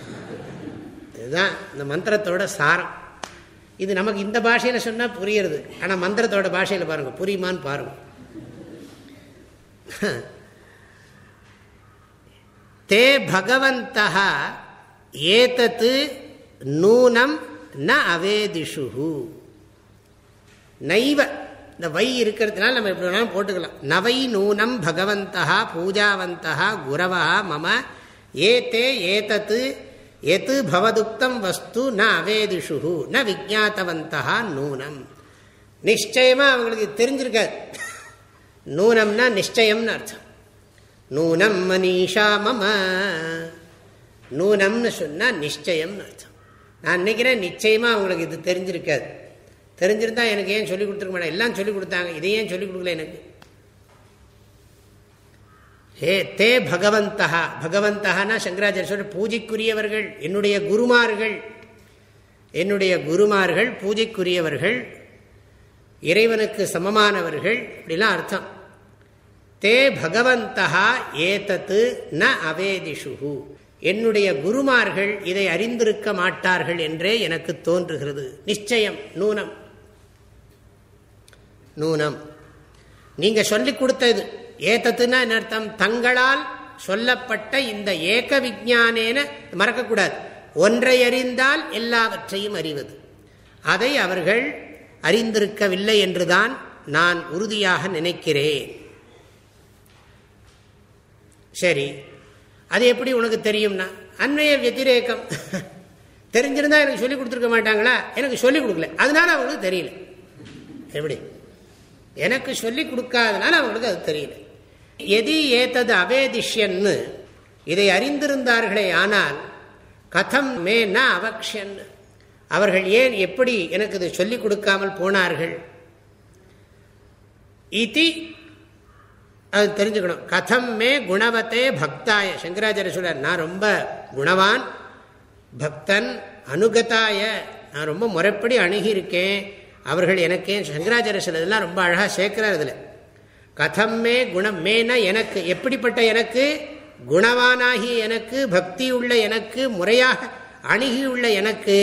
இதுதான் இந்த மந்திரத்தோட சாரம். இது நமக்கு இந்த பாஷையில் சொன்னால் புரியுறது. ஆனால் மந்திரத்தோட பாஷையில் பாருங்கள் புரியுமான்னு பாருங்கள் தே பகவந்தா ஏதத்து நூனம் ந அவேதிஷு நைவ இந்த வை இருக்கிறதுனால நம்ம எப்படி வேணாலும் போட்டுக்கலாம். நவை நூனம் பகவந்தா பூஜாவந்தா குரவா மம ஏத்தே ஏதத்து எது பவதுக்தம் வஸ்து ந அவேதிஷு ந விஜாத்தவந்தா நூனம். நிச்சயமாக அவங்களுக்கு தெரிஞ்சிருக்காது நூனம்னா நிச்சயம்னு அர்த்தம். நூனம் மனிஷா மம. நூனம்னு சொன்னால் நிச்சயம்னு அர்த்தம். நான் நினைக்கிறேன் நிச்சயமாக அவங்களுக்கு இது தெரிஞ்சிருக்காது. தெரிஞ்சிருந்தா எனக்கு ஏன் சொல்லிக் கொடுத்துருக்க மாட்டேன்? எல்லாம் சொல்லிக் கொடுத்தாங்க. இதை ஏன் சொல்லிக் கொடுக்கல எனக்கு? ஹே தே பகவந்தா பகவந்தகனா சங்கராச்சாரிய சொல்ற பூஜைக்குரியவர்கள் என்னுடைய குருமார்கள். என்னுடைய குருமார்கள் பூஜைக்குரியவர்கள் இறைவனுக்கு சமமானவர்கள் அப்படிலாம் அர்த்தம். தே பகவந்தா ஏதத்து ந அவேதிஷு என்னுடைய குருமார்கள் இதை அறிந்திருக்க மாட்டார்கள் என்றே எனக்கு தோன்றுகிறது. நிச்சயம் நூனம். நூனம். நீங்க சொல்லிக் கொடுத்தது. ஏத்தத்துனா என்ன அர்த்தம்? தங்களால் சொல்லப்பட்ட இந்த ஏக விஜானேன மறக்கக்கூடாது. ஒன்றை அறிந்தால் எல்லாவற்றையும் அறிவது. அதை அவர்கள் அறிந்திருக்கவில்லை என்றுதான் நான் உறுதியாக நினைக்கிறேன். சரி அது எப்படி உனக்கு தெரியும்னா அண்மைய வத்திரேக்கம் தெரிஞ்சிருந்தா எனக்கு சொல்லிக் கொடுத்துருக்க மாட்டாங்களா? எனக்கு சொல்லிக் கொடுக்கல. அதனால அவங்களுக்கு தெரியல. எப்படி? எனக்கு சொல்லிக் கொடுக்காதனால அவங்களுக்கு அது தெரியல. எதி ஏத்தது அவேதிஷ்யன்னு. இதை அறிந்திருந்தார்களே ஆனால் கதம் மே ந அவக்ஷன் அவர்கள் ஏன் எப்படி எனக்கு இதை சொல்லிக் கொடுக்காமல் போனார்கள்? இதி அது தெரிஞ்சுக்கணும். கதம் மே குணவத்தே பக்தாய. சங்கராச்சாரிய சொல்றார் நான் ரொம்ப குணவான் பக்தன் அனுகதாய. நான் ரொம்ப முறைப்படி அணுகியிருக்கேன். அவர்கள் எனக்கே சங்கராச்சாரிய சிலதெல்லாம் ரொம்ப அழகாக சேர்க்கிறார் இதில் கதம் மே குணம் மேன எனக்கு எப்படிப்பட்ட எனக்கு? குணவானாகி எனக்கு பக்தி உள்ள எனக்கு முறையாக அணுகியுள்ள எனக்கு.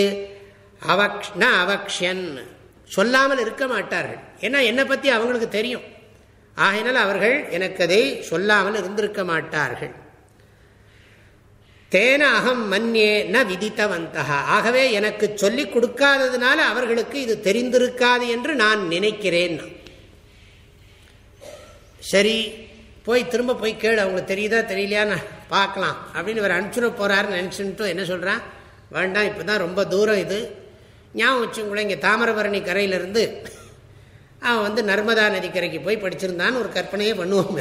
அவக்ஷ்ண அவக்ஷன் சொல்லாமல் இருக்க மாட்டார்கள். ஏன்னா என்னை பற்றி அவங்களுக்கு தெரியும். ஆகையினால் அவர்கள் எனக்கு அதை சொல்லாமல் இருந்திருக்க மாட்டார்கள். தேன அகம் மன்யே ந விதித்தவந்தகா. ஆகவே எனக்கு சொல்லிக் கொடுக்காததுனால அவர்களுக்கு இது தெரிந்திருக்காது என்று நான் நினைக்கிறேன். சரி போய் திரும்ப போய் கேளு அவங்களுக்கு தெரியுதா தெரியலையான்னு பார்க்கலாம். அப்படின்னு இவர் அனுப்பிச்சுட போகிறாருன்னு நினச்சுட்டு என்ன சொல்கிறான் வேண்டாம் இப்போ தான் ரொம்ப தூரம் இது. ஞாபகம் வச்சுங்களேன் இங்கே தாமிரபரணி கரையிலிருந்து அவன் வந்து நர்மதா நதிக்கரைக்கு போய் படிச்சிருந்தான்னு ஒரு கற்பனையே பண்ணுவோங்க.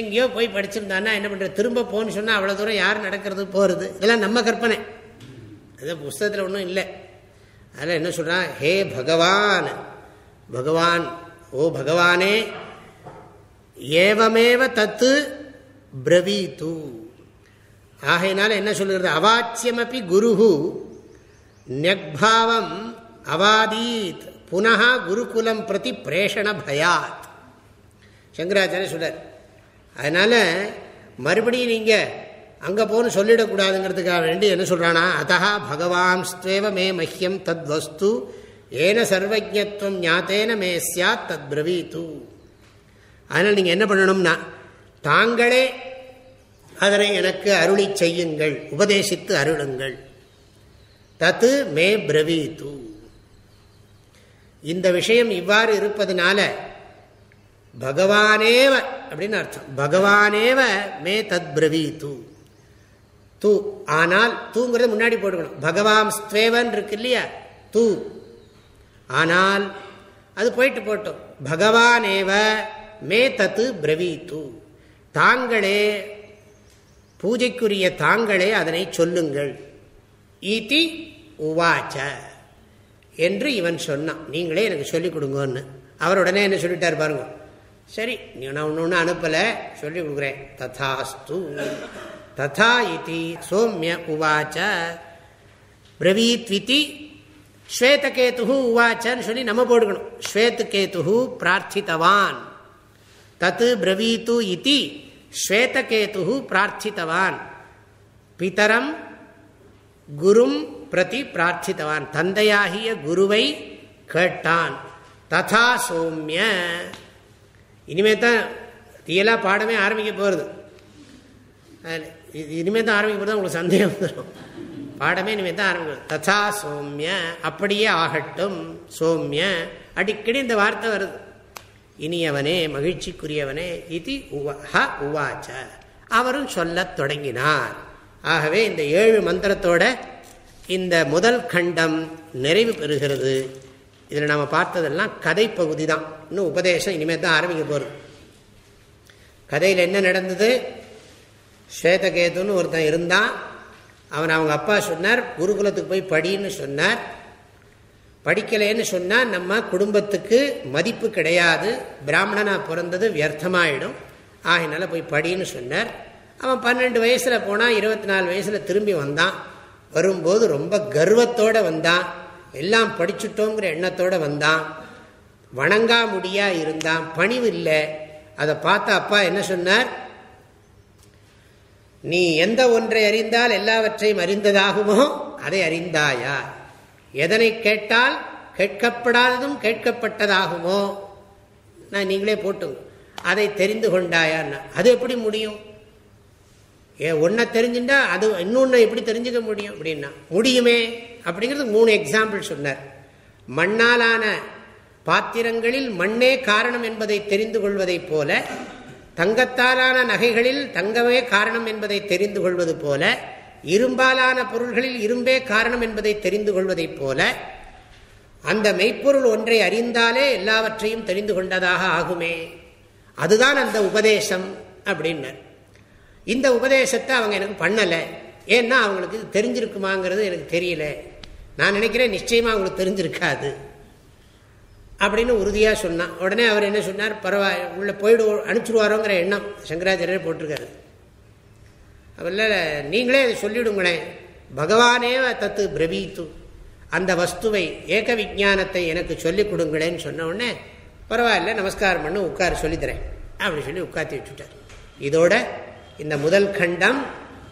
எங்கேயோ போய் படிச்சிருந்தான்னா என்ன பண்ணுறது திரும்ப போன்னு சொன்னால் அவ்வளோ தூரம் யார் நடக்கிறது போகிறது இதெல்லாம் நம்ம கற்பனை. அது புஸ்தகத்தில் ஒன்றும் இல்லை. அதில் என்ன சொல்கிறான் ஹே பகவான் பகவான் ஓ பகவானே ஏவமேவ தத்து பிரவீத்து ஆகையினால என்ன சொல்லுகிறது? அவாச்சியமப்பி குருஹு நெக்பாவம் அவாதீத். புனகா குருகுலம் பிரதி பிரேஷண பயாத். சங்கராச்சாரிய சொல்றார். அதனால் மறுபடியும் நீங்கள் அங்கே போகணும் சொல்லிடக்கூடாதுங்கிறதுக்காக வேண்டி என்ன சொல்கிறானா அத்தா பகவான் ஸ்துவேவ மே மஹ்யம் தத் வஸ்து ஏன சர்வஜத்வம் ஞாத்தேன மே சாத் தத் பிரவீத்து அதனால் நீங்கள் என்ன பண்ணணும்னா தாங்களே அதனை எனக்கு அருளி செய்யுங்கள் உபதேசித்து அருளுங்கள். தத்து மே பிரவீத்து இந்த விஷயம் இவ்வாறு இருப்பதனால பகவானேவ அப்படின்னு அர்த்தம். பகவானேவ மே தத் பிரவீத்து தூ ஆனால் தூங்கிறத முன்னாடி போட்டுக்கணும். பகவான் ஸ்வேவன் இருக்கு இல்லையா தூ. ஆனால் அது போயிட்டு போட்டோம். பகவானேவ மே தத்து பிரவீத்து. தாங்களே பூஜைக்குரிய தாங்களே அதனை சொல்லுங்கள். ஈதி உவாச்ச. என்று இவன் சொன்னான். நீங்களே எனக்கு சொல்லிக் கொடுங்கன்னு. அவர் உடனே என்ன சொல்லிட்டார் பாருங்க. சரி நீ நான் ஒன்று ஒன்று அனுப்பலை. சொல்லி கொடுக்குறேன். ததாஸ்து. ததா இத்தி சோமிய உவாச்ச. பிரவீத்விதி ஸ்வேதகேத்து உவாச்சன்னு சொல்லி நம்ம போட்டுக்கணும். ஸ்வேதகேத்து பிரார்த்தித்தவான். தத்து பிரவீத்து இத்தி ஸ்வேதகேத்து பிரார்த்தித்தவான் பிதரம் குரும் பிரதி பிரார்த்தித்தவான் தந்தையாகிய குருவை கேட்டான் ததா சோமிய இனிமே தான் தீயலாக பாடமே ஆரம்பிக்க போகிறது இனிமேல் தான் ஆரம்பிக்க போகிறது உங்களுக்கு சந்தேகம் வந்துடும் பாடமே இனிமேல் தான் ஆரம்பிக்கும் ததா சோமிய அப்படியே ஆகட்டும் சோமிய அடிக்கடி இந்த வார்த்தை வருது இனியவனே மகிழ்ச்சிக்குரியவனே இது உவ உவாச்ச. அவரும் சொல்லத் தொடங்கினார். ஆகவே இந்த ஏழு மந்திரத்தோட இந்த முதல் கண்டம் நிறைவு பெறுகிறது. இதில் நம்ம பார்த்ததெல்லாம் கதை பகுதி தான். இன்னும் உபதேசம் இனிமேல் தான் ஆரம்பிக்க போகிறோம் கதையில் என்ன நடந்தது? ஸ்வேதகேதுன்னு ஒருத்தன் இருந்தான். அவன் அவங்க அப்பா சொன்னார் குருகுலத்துக்கு போய் படின்னு சொன்னார். படிக்கலைன்னு சொன்னால் நம்ம குடும்பத்துக்கு மதிப்பு கிடையாது. பிராமணனாக பிறந்தது வியர்த்தமாயிடும். ஆகினால போய் படின்னு சொன்னார். அவன் பன்னெண்டு வயசில் போனால் இருபத்தி நாலு வயசில் திரும்பி வந்தான். வரும்போது ரொம்ப கர்வத்தோடு வந்தான். எல்லாம் படிச்சுட்டோங்கிற எண்ணத்தோடு வந்தான். வணங்கா முடியா இருந்தான். பணிவு இல்லை. அதை பார்த்த அப்பா என்ன சொன்னார்? நீ எந்த ஒன்றை அறிந்தால் எல்லாவற்றையும் அறிந்ததாகுமோ அதை அறிந்தாயா? எதனை கேட்டால் கேட்கப்படாததும் கேட்கப்பட்டதாகுமோ? நான் நீங்களே போட்டுங்க. அதை தெரிந்து கொண்டாயான்னா அது எப்படி முடியும்? ஏ ஒன்றை தெரிஞ்சுட்டா அது இன்னொன்று எப்படி தெரிஞ்சுக்க முடியும்? அப்படின்னா முடியுமே அப்படிங்கிறது மூணு எக்ஸாம்பிள் சொன்னார். மண்ணாலான பாத்திரங்களில் மண்ணே காரணம் என்பதை தெரிந்து கொள்வதைப் போல தங்கத்தாலான நகைகளில் தங்கமே காரணம் என்பதை தெரிந்து கொள்வது போல இரும்பாலான பொருள்களில் இரும்பே காரணம் என்பதை தெரிந்து கொள்வதைப் போல அந்த மெய்ப்பொருள் ஒன்றை அறிந்தாலே எல்லாவற்றையும் தெரிந்து கொண்டதாக ஆகுமே. அதுதான் அந்த உபதேசம் அப்படின்னர். இந்த உபதேசத்தை அவங்க எனக்கு பண்ணலை. ஏன்னா அவங்களுக்கு இது தெரிஞ்சிருக்குமாங்கிறது எனக்கு தெரியல. நான் நினைக்கிறேன் நிச்சயமாக அவங்களுக்கு தெரிஞ்சிருக்காது அப்படின்னு உறுதியாக சொன்னான். உடனே அவர் என்ன சொன்னார்? பரவாயில்ல உள்ள போயிடு அனுப்பிச்சிடுவாரோங்கிற எண்ணம் சங்கராச்சாரியர் போட்டிருக்காரு. அதில் நீங்களே அதை சொல்லிவிடுங்களேன் பகவானே தத்து பிரவீத்து. அந்த வஸ்துவை ஏக விஜானத்தை எனக்கு சொல்லிக் கொடுங்களேன்னு சொன்ன உடனே பரவாயில்ல நமஸ்காரம் பண்ணு உட்கார சொல்லித்தரேன். அப்படி சொல்லி உட்காத்தி வச்சுட்டார் இதோட இந்த முதல் கண்டம்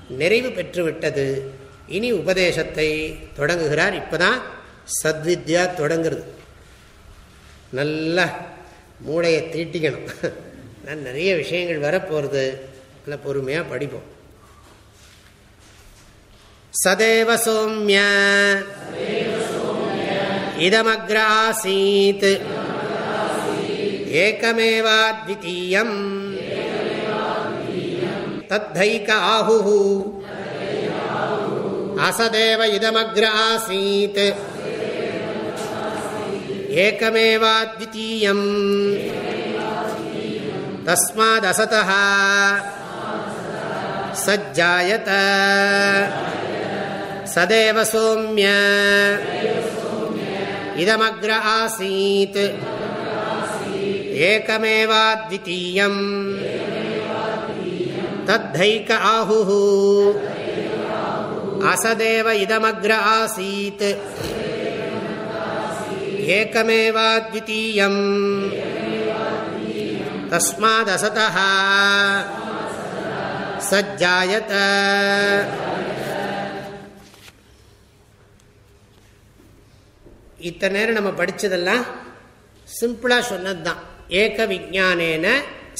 நிறைவு பெற்றுவிட்டது. இனி உபதேசத்தை தொடங்குகிறார். இப்போதான் சத்வித்யா தொடங்குறது. நல்லா மூளையை தீட்டிக்கணும். (laughs) நான் நிறைய விஷயங்கள் வரப்போகிறது நல்லா பொறுமையாக படிப்போம். சதேவ சோமிய இதமக்ராசீத் ஏகமேவாத்விதீயம் தத்தைக ஆஹு அசதேவ இதமக்ர ஆசீத் ஏகமேவாத்விதீயம் தஸ்மாதசதः சஜ்ஜாயத சதேவ சோமிய இதமக்ர ஆசீத் ஏகமேவாத்விதீயம் தத்தைக ஆஹு அசதேவ இதமக்ர ஆசீத் ஏகமேவாத்விதீயம் தஸ்மாதசதா सज्जायत இத்தனை நேரம் நம்ம படித்ததெல்லாம் சிம்பிளாக சொன்னது தான் ஏக விஜானேன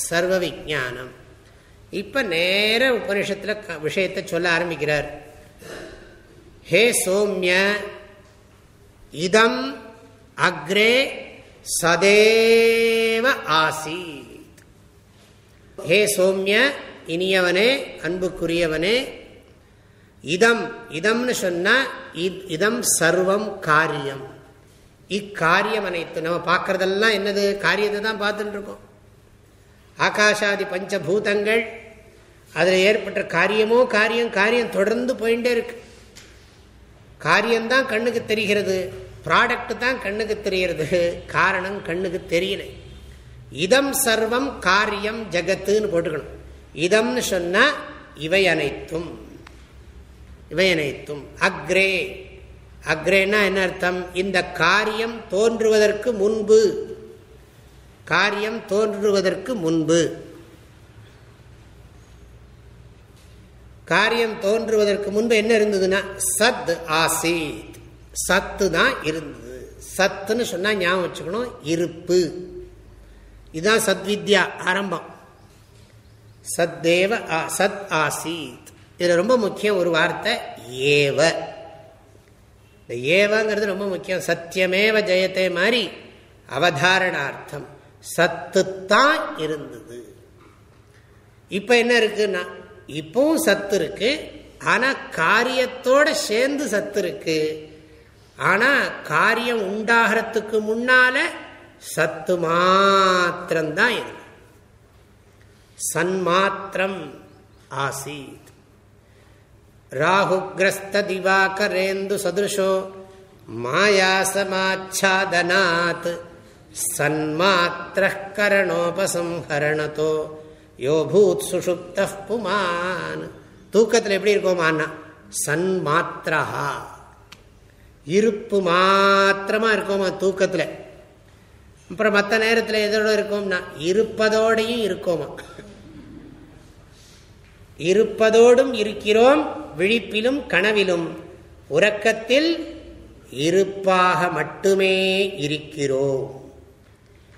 சர்வ விஜானம் இப்போ நேர உபனிஷத்தில் விஷயத்தை சொல்ல ஆரம்பிக்கிறார் ஹே சோம்ய இதம் அக்ரே சதேவ ஆசீத் ஹே சோம்ய இனியவனே அன்புக்குரியவனே இதம் இதம்னு சொன்னா இதம் சர்வம் காரியம். இக்காரியம் அனைத்து. நம்ம பார்க்கறதெல்லாம் என்னது? காரியத்தை தான் பார்த்துட்டு இருக்கோம் ஆகாஷாதி பஞ்சபூதங்கள் அதில் ஏற்பட்ட காரியமோ காரியம் காரியம் தொடர்ந்து போயிட்டே இருக்கு. காரியம்தான் கண்ணுக்கு தெரிகிறது. ப்ராடக்ட் தான் கண்ணுக்கு தெரிகிறது. காரணம் கண்ணுக்கு தெரியல. இதம் சர்வம் காரியம் ஜகத்துன்னு போட்டுக்கணும். இதம்னு சொன்னா இவை அனைத்தும் இவை அனைத்தும் அக்ரே. அக்ரேனா என்ன அர்த்தம்? இந்த காரியம் தோன்றுவதற்கு முன்பு. காரியம் தோன்றுவதற்கு முன்பு. காரியம் தோன்றுவதற்கு முன்பு என்ன இருந்ததுன்னா சத் ஆசீத். சத்து தான் இருந்தது. சத்துன்னு சொன்னா ஞாபகம் வச்சுக்கணும் இருப்பு. இதுதான் சத்வித்யா ஆரம்பம். சத்தேவ சத் ஆசீத். இதுல ரொம்ப முக்கியம் ஒரு வார்த்தை ஏவ. இந்த ஏவங்கிறது ரொம்ப முக்கியம். சத்தியமேவ ஜெயத்தை மாதிரி அவதாரணார்த்தம். சத்து தான் இருந்தது. இப்ப என்ன இருக்குன்னா இப்பவும் சத்து இருக்கு ஆனா காரியத்தோட சேர்ந்து சத்து இருக்கு. ஆனா காரியம் உண்டாகிறதுக்கு முன்னால சத்து மாத்திரம்தான் இருக்கு. சன்மாத்திரம் ஆசீத். ராகுகிரஸ்திவாகரேந்து சதுஷோ மாயாசமாச்சாதனாத் சன்மாத்திர கரணோபசம்ஹரணத்தோ யோ பூத் சுஷுப்த புமான். தூக்கத்தில் எப்படி இருக்கோமான்னா சன்மாத்திரா இருப்பு மாத்திரமா இருக்கோமா தூக்கத்தில்? அப்புறம் மற்ற நேரத்தில் எதோட இருக்கோம்னா இருப்பதோடையும் இருக்கோமா? இருப்பதோடும் இருக்கிறோம் விழிப்பிலும் கனவிலும். உறக்கத்தில் இருப்பாக மட்டுமே இருக்கிறோம்.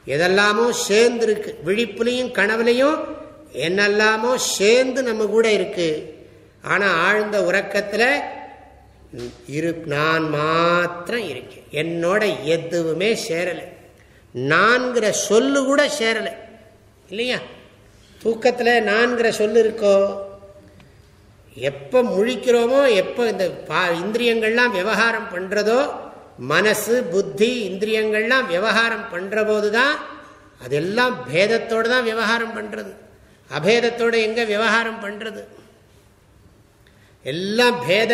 எதெல்லாமோ சேர்ந்து இருக்கு விழிப்புலையும் கனவுலையும் என்னெல்லாமோ சேர்ந்து நம்ம கூட இருக்கு. ஆனா ஆழ்ந்த உறக்கத்துல இரு நான் மாத்திரம் இருக்கேன். என்னோட எதுவுமே சேரலை. நான்கிற சொல்லு கூட சேரலை. இல்லையா? தூக்கத்தில் நான்கிற சொல்லு இருக்கோ? எப்போ முழிக்கிறோமோ எப்போ இந்த பா இந்திரியங்கள்லாம் விவகாரம் பண்ணுறதோ மனசு புத்தி இந்திரியங்கள்லாம் விவகாரம் பண்ணுற போது தான் அதெல்லாம் பேதத்தோடு தான் விவகாரம் பண்ணுறது அபேதத்தோடு எங்கே விவகாரம் பண்ணுறது எல்லாம் பேத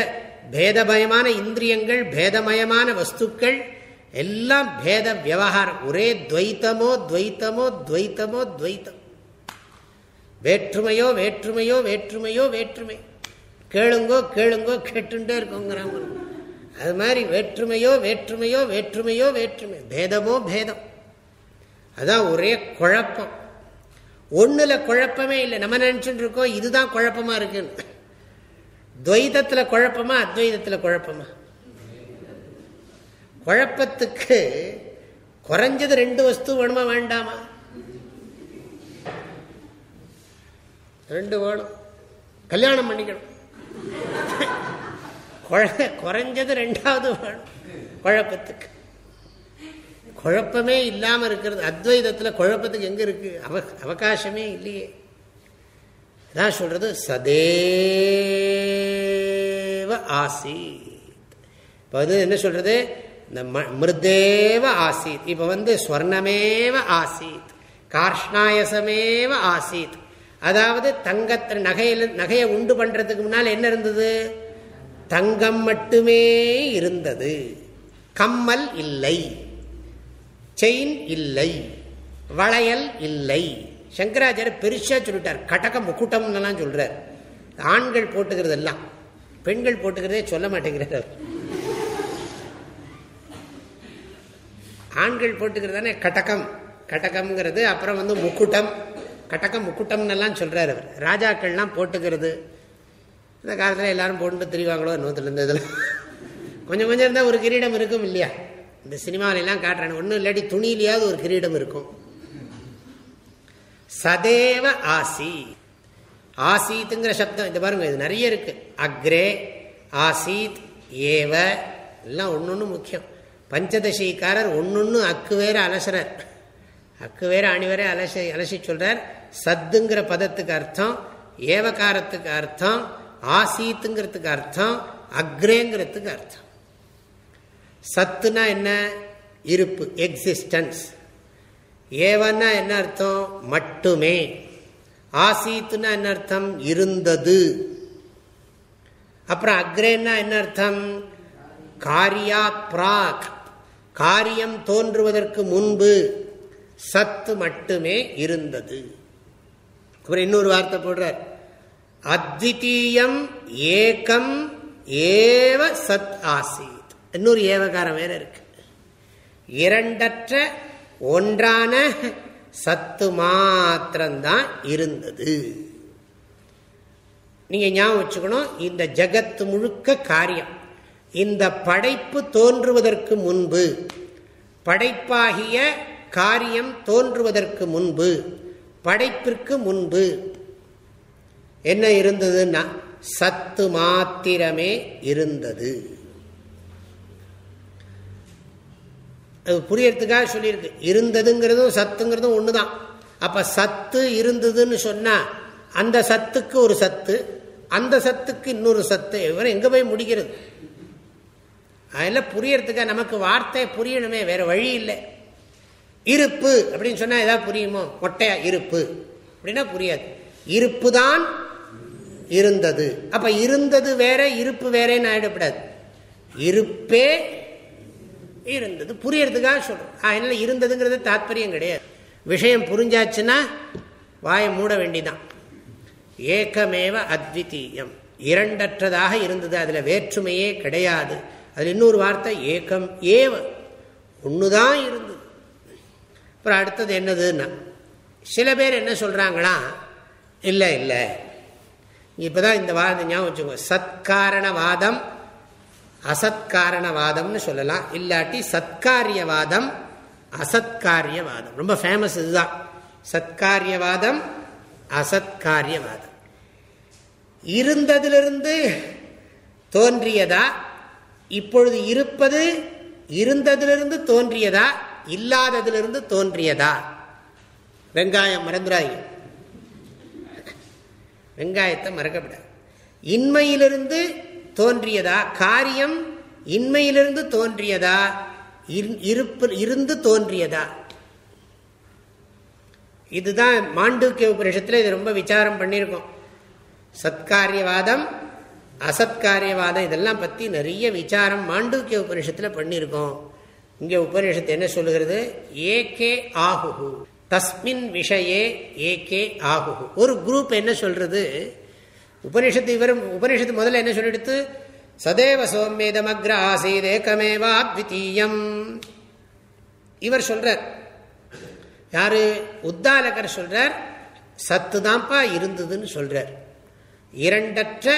பேதமயமான இந்திரியங்கள் பேதமயமான வஸ்துக்கள் எல்லாம் பேத விவகாரம். ஒரே துவைத்தமோ துவைத்தமோ துவைத்தமோ துவைத்தம். வேற்றுமையோ வேற்றுமையோ வேற்றுமையோ வேற்றுமை. கேளுங்கோ கேளுங்கோ கேட்டுண்டே இருக்கோங்கிறாங்க அது மாதிரி வேற்றுமையோ வேற்றுமையோ வேற்றுமையோ வேற்றுமை. பேதமோ பேதம். அதான் ஒரே குழப்பம். ஒன்றில் குழப்பமே இல்லை. நம்ம நினச்சிட்டு இருக்கோம் இதுதான் குழப்பமாக இருக்குன்னு. துவைதத்தில் குழப்பமா அத்வைதத்தில் குழப்பமா? குழப்பத்துக்கு குறைஞ்சது ரெண்டு வஸ்து வேணுமா வேண்டாமா? ரெண்டு வேணும். கல்யாணம் பண்ணிக்கணும். குறைஞ்சது ரெண்டாவது வேணும். குழப்பத்துக்கு. குழப்பமே இல்லாம இருக்கிறது. அத்வைதத்துல குழப்பத்துக்கு எங்க இருக்கு? அவ அவகாசமே இல்லையே. அதான் சொல்றது சதேவ ஆசீத். இப்போ வந்து என்ன சொல்றது? இந்த மிருதேவ ஆசீத். இப்போ வந்து ஸ்வர்ணமேவ ஆசீத். கார்ஷ்ணாயசமேவ ஆசீத். அதாவது தங்கத்தை நகையில நகையை உண்டு பண்றதுக்கு முன்னால் என்ன இருந்தது? தங்கம் மட்டுமே இருந்தது. கம்மல் இல்லை. செயின் இல்லை. வளையல் இல்லை. சங்கராச்சாரிய பெருசா சொல்லிட்டார். கடக முக்குட்டம் சொல்றார். ஆண்கள் போட்டுக்கிறது எல்லாம் பெண்கள் போட்டுக்கிறதே சொல்ல மாட்டேங்கிறார். ஆண்கள் போட்டுக்கிறது தானே கடகம். கடகம்ங்கிறது அப்புறம் வந்து முக்குட்டம். கட்டக்கம் முக்குட்டம்னு எல்லாம் சொல்றாரு அவர். ராஜாக்கள்லாம் போட்டுக்கிறது. இந்த காலத்தில் எல்லாரும் போட்டு தெரிவாங்களோ நூற்றுலேருந்து இதில். கொஞ்சம் கொஞ்சம் இருந்தால் ஒரு கிரீடம் இருக்கும் இல்லையா? இந்த சினிமாவிலெல்லாம் காட்டுறாங்க ஒன்றும் இல்லாட்டி துணியிலையாவது ஒரு கிரீடம் இருக்கும். சதேவ ஆசி. ஆசீத்துங்கிற சப்தம். இது பாருங்க இது நிறைய இருக்கு. அக்ரே ஆசீத் ஏவ எல்லாம் ஒன்று முக்கியம். பஞ்சதசிக்காரர் ஒன்னொன்னு அக்கு வேற அலசுறார். அக்கு வேற அணி வேற அலசி அலசி சொல்றார். சத்துங்கிற பதத்துக்கு அர்த்தம் ஏவகாரத்துக்கு அர்த்தம் ஆசீத்துங்கிறதுக்கு அர்த்தம் அக்ரேங்கிறதுக்கு அர்த்தம். சத்துனா என்ன? இருப்பு எக்ஸிஸ்டன்ஸ் ஏவன்னா என்ன அர்த்தம்? மட்டுமே. ஆசீத்துனா என்ன அர்த்தம்? இருந்தது. அப்புறம் அக்ரேன்னா என்ன அர்த்தம்? காரியா பிராக். காரியம் தோன்றுவதற்கு முன்பு சத்து மட்டுமே இருந்தது. அப்புறம் இன்னொரு வார்த்தை போடுறார். அத்விதீயம் ஏகம் ஏவ சத் ஆசீத். இன்னொரு ஏவகாரம் வேற இருக்கு. இரண்டற்ற ஒன்றான சத்து மாத்திரம்தான் இருந்தது. நீங்க ஞாபகம் வச்சுக்கணும் இந்த ஜகத்து முழுக்க காரியம். இந்த படைப்பு தோன்றுவதற்கு முன்பு படைப்பாகிய காரியம் தோன்றுவதற்கு முன்பு படைப்பிற்கு முன்பு என்ன இருந்ததுன்னா சத்து மாத்திரமே இருந்தது. புரியறதுக்காக சொல்லியிருக்கு. இருந்ததுங்கிறதும் சத்துங்கிறதும் ஒண்ணுதான். அப்ப சத்து இருந்ததுன்னு சொன்னா அந்த சத்துக்கு ஒரு சத்து அந்த சத்துக்கு இன்னொரு சத்து எங்க போய் முடிக்கிறது? அதெல்லாம் புரியறதுக்காக நமக்கு வார்த்தை புரியணுமே வேற வழி இல்லை. இருப்பு அப்படின்னு சொன்னா ஏதாவது புரியுமோ? மொட்டையா இருப்பு. அப்படின்னா புரியாது. இருப்பு தான் இருந்தது. அப்ப இருந்தது வேற இருப்பு வேறேன்னு ஆயிடப்படாது இருப்பே இருந்தது. புரியறதுக்காக சொல்றோம். அதனால இருந்ததுங்கிறது தாத்பரியம் கிடையாது. விஷயம் புரிஞ்சாச்சுன்னா வாயை மூட வேண்டிதான். ஏக்கமேவ அத்விதீயம். இரண்டற்றதாக இருந்தது. அதுல வேற்றுமையே கிடையாது. அதுல இன்னொரு வார்த்தை ஏக்கம் ஏவ. ஒண்ணுதான் இருந்தது. அப்புறம் அடுத்தது என்னதுன்னா சில பேர் என்ன சொல்கிறாங்களா இல்லை இல்லை. இப்போ தான் இந்த வாதம் ஞாபகம் வச்சுக்கோங்க. சத்காரணவாதம் அசத்காரணவாதம்னு சொல்லலாம். இல்லாட்டி சத்காரியவாதம் அசத்காரியவாதம். ரொம்ப ஃபேமஸ் இதுதான். சத்காரியவாதம் அசத்காரியவாதம். இருந்ததிலிருந்து தோன்றியதா இப்பொழுது இருப்பது இருந்ததிலிருந்து தோன்றியதா இல்லாததிலிருந்து தோன்றியதா? வெங்காயம் மறந்துடாதீங்க. வெங்காயத்தை மறக்கப்படாது. இன்மையிலிருந்து தோன்றியதா? காரியம் இன்மையிலிருந்து தோன்றியதா? இருப்பு இருந்து தோன்றியதா? இதுதான் மாண்டூக்கிய உபரிஷத்தில் இது ரொம்ப விசாரம் பண்ணியிருக்கோம். சத்காரியவாதம் அசத்காரியவாதம் இதெல்லாம் பற்றி நிறைய விசாரம் மாண்டூக்கிய உபரிஷத்தில் பண்ணியிருக்கோம். இங்கே உபனிஷத்து என்ன சொல்லுகிறது? ஏகே ஆகுகு. தஸ்மின் விஷயே ஏகே ஆகுகு. ஒரு குரூப் என்ன சொல்றது? உபனிஷத்து இவரும் உபனிஷத்து முதல்ல என்ன சொல்லிடுத்து? சதேவ சோமேதமக்ர அக்ர ஆசீத் ஏகமேவா அத்விதீயம் இவர் சொல்றார். யாரு? உத்தாலகர் சொல்றார். சத்து தான்ப்பா இருந்ததுன்னு சொல்றார். இரண்டற்ற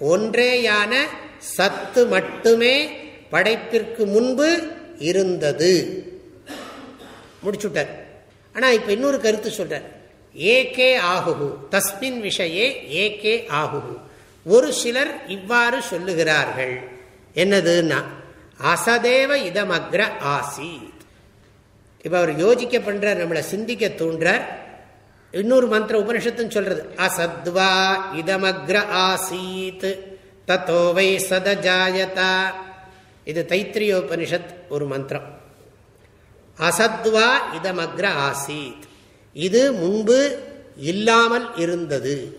ஒன்றேயான சத்து மட்டுமே படைப்பிற்கு முன்பு இருந்தது. முடிச்சுட்டார். ஆனா இப்ப இன்னொரு கருத்து சொல்றார். ஏகே ஆகுகு. தஸ்மின் விஷயே ஏகே ஆகுகு. ஒரு சிலர் இவ்வாறு சொல்லுகிறார்கள். என்னதுன்னா அசதேவ இதமக்ர ஆசீத். இப்ப அவர் யோசிக்க பண்றார் நம்மளை சிந்திக்க தூண்டுறார் இன்னொரு மந்திர உபனிஷத்துன்னு சொல்றது அசத்வா இதமக்ர ஆசீத். தத்தோவை சதஜாயதா. இது தைத்திரியோபனிஷத் ஒரு மந்திரம். அசத்வா இதமக்ர ஆசீத். இது முன்பு இல்லாமல் இருந்தது.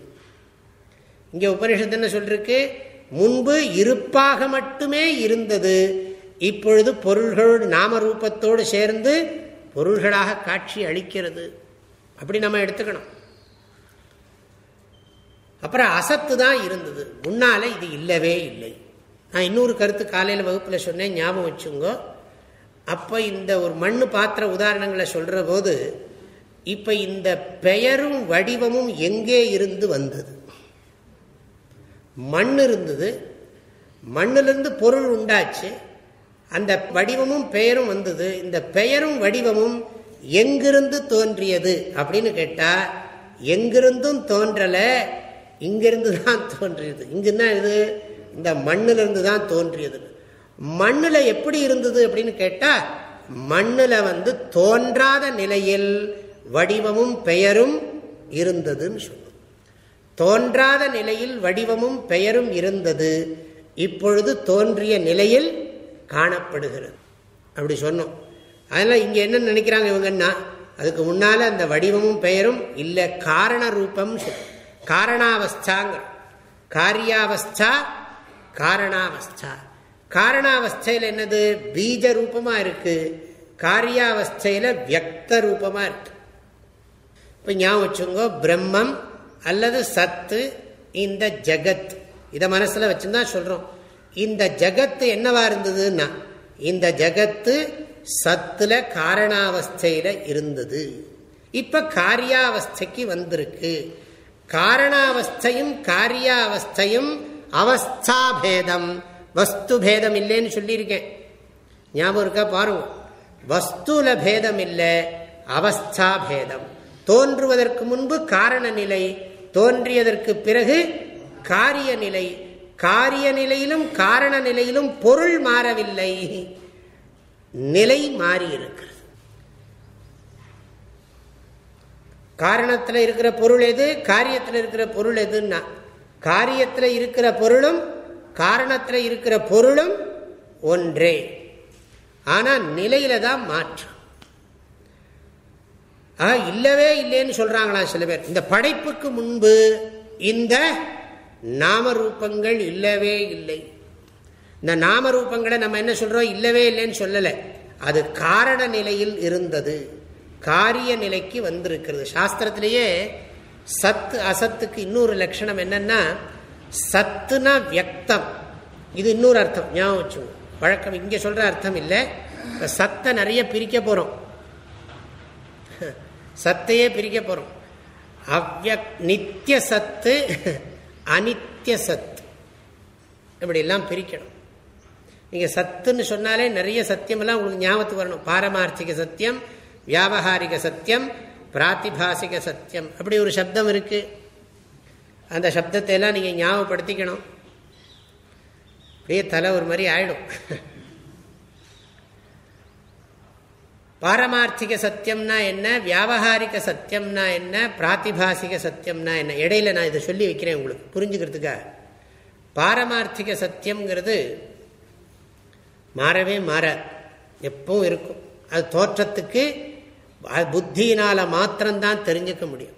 இங்க உபனிஷத்து என்ன சொல்றதுக்கு முன்பு இருப்பாக மட்டுமே இருந்தது. இப்பொழுது பொருள்களோடு நாம ரூபத்தோடு சேர்ந்து பொருள்களாக காட்சி அளிக்கிறது. அப்படி நம்ம எடுத்துக்கணும். அப்புறம் அசத்து தான் இருந்தது. முன்னால இது இல்லவே இல்லை. நான் இன்னொரு கருத்து காலையில் வகுப்பில் சொன்னேன் ஞாபகம் வச்சுங்கோ. அப்போ இந்த ஒரு மண்ணு பாத்திர உதாரணங்களை சொல்கிற போது இப்போ இந்த பெயரும் வடிவமும் எங்கே இருந்து வந்தது? மண் இருந்தது மண்ணிலிருந்து பொருள் உண்டாச்சு அந்த வடிவமும் பெயரும் வந்தது இந்த பெயரும் வடிவமும் எங்கிருந்து தோன்றியது அப்படின்னு கேட்டால் எங்கிருந்தும் தோன்றலை இங்கிருந்து தான் தோன்றியது. இங்குன்னா இது இந்த மண்ணிலிருந்து தான் தோன்றியது. மண்ணில் எப்படி இருந்தது அப்படின்னு கேட்டா மண்ணில் வந்து தோன்றாத நிலையில் வடிவமும் பெயரும் இருந்ததுன்னு சொல்லும் தோன்றாத நிலையில் வடிவமும் பெயரும் இருந்தது இப்பொழுது தோன்றிய நிலையில் காணப்படுகிறது. அப்படி சொன்னோம். அதனால் இங்கே என்ன நினைக்கிறாங்க இவங்கன்னா அதுக்கு முன்னால் அந்த வடிவமும் பெயரும் இல்லை காரண ரூபம் காரணாவஸ்தாங்க காரியாவஸ்தா காரணாவஸ்தா. காரணாவஸ்தையில் என்னது? பீஜ ரூபமாக இருக்கு. காரியாவஸ்தையில் வியக்த ரூபமாக இருக்கு. இப்போ ஞாபகம் வச்சுங்கோ பிரம்மம் அல்லது சத்து இந்த ஜகத். இதை மனசில் வச்சுதான் சொல்கிறோம் இந்த ஜகத்து என்னவா இருந்ததுன்னா இந்த ஜகத்து சத்துல காரணாவஸ்தையில இருந்தது. இப்ப காரியாவஸ்தைக்கு வந்திருக்கு. காரணாவஸ்தையும் காரியாவஸ்தையும் அவஸ்தா பேதம் வஸ்து பேதம் இல்லைன்னு சொல்லியிருக்கேன். ஞாபகம் இருக்கா? பாருங்க. வஸ்துல பேதம் இல்லை அவஸ்தா பேதம் தோன்றுவதற்கு முன்பு காரண நிலை தோன்றியதற்கு பிறகு காரிய நிலை காரிய நிலையிலும் காரண நிலையிலும் பொருள் மாறவில்லை. நிலை மாறி இருக்கிறது காரணத்தில் இருக்கிற பொருள் எது? காரியத்தில் இருக்கிற பொருள் எதுன்னா? காரியத்தில் இருக்கிற பொருளும் காரணத்தில் இருக்கிற பொருளும் ஒன்றே. ஆனால் நிலையில தான் மாற்றம் இல்லவே இல்லைன்னு சொல்றாங்களா சில பேர். இந்த படைப்புக்கு முன்பு இந்த நாம ரூபங்கள் இல்லவே இல்லை. இந்த நாம ரூபங்களை நம்ம என்ன சொல்றோம்? இல்லவே இல்லைன்னு சொல்லலை. அது காரண நிலையில் இருந்தது. காரிய நிலைக்கு வந்திருக்கிறது. சாஸ்திரத்திலேயே சத்து அசத்துக்கு இன்னொரு லட்சணம் என்னன்னா சத்துனா வியக்தம். இது இன்னொரு அர்த்தம். ஞாபகம் வச்சு வழக்கம் இங்கே சொல்ற அர்த்தம் இல்லை. சத்தை நிறைய பிரிக்க போறோம். சத்தையே பிரிக்க போறோம். அவ்வக் நித்திய சத்து அனித்திய சத்து. இப்படியெல்லாம் பிரிக்கணும். நீங்கள் சத்துன்னு சொன்னாலே நிறைய சத்தியமெல்லாம் உங்களுக்கு ஞாபகத்துக்கு வரணும். பாரமார்த்திக சத்தியம் வியாபகாரிக சத்தியம் பிராத்திபாசிக சத்தியம். அப்படி ஒரு சப்தம் இருக்கு. அந்த சப்தத்தை எல்லாம் நீங்கள் ஞாபகப்படுத்திக்கணும். அப்படியே தலை ஒரு மாதிரி ஆயிடும். பாரமார்த்திக சத்தியம்னா என்ன? வியாபகாரிக சத்தியம்னா என்ன? பிராத்திபாசிக சத்தியம்னா என்ன? இடையில நான் இதை சொல்லி வைக்கிறேன் உங்களுக்கு. புரிஞ்சுக்கிறதுக்காக பாரமார்த்திக சத்தியம்ங்கிறது மாறவே மாற எப்பவும் இருக்கும். அது தோற்றத்துக்கு புத்தியினால மாத்திரம்தான் தெரிஞ்சுக்க முடியும்.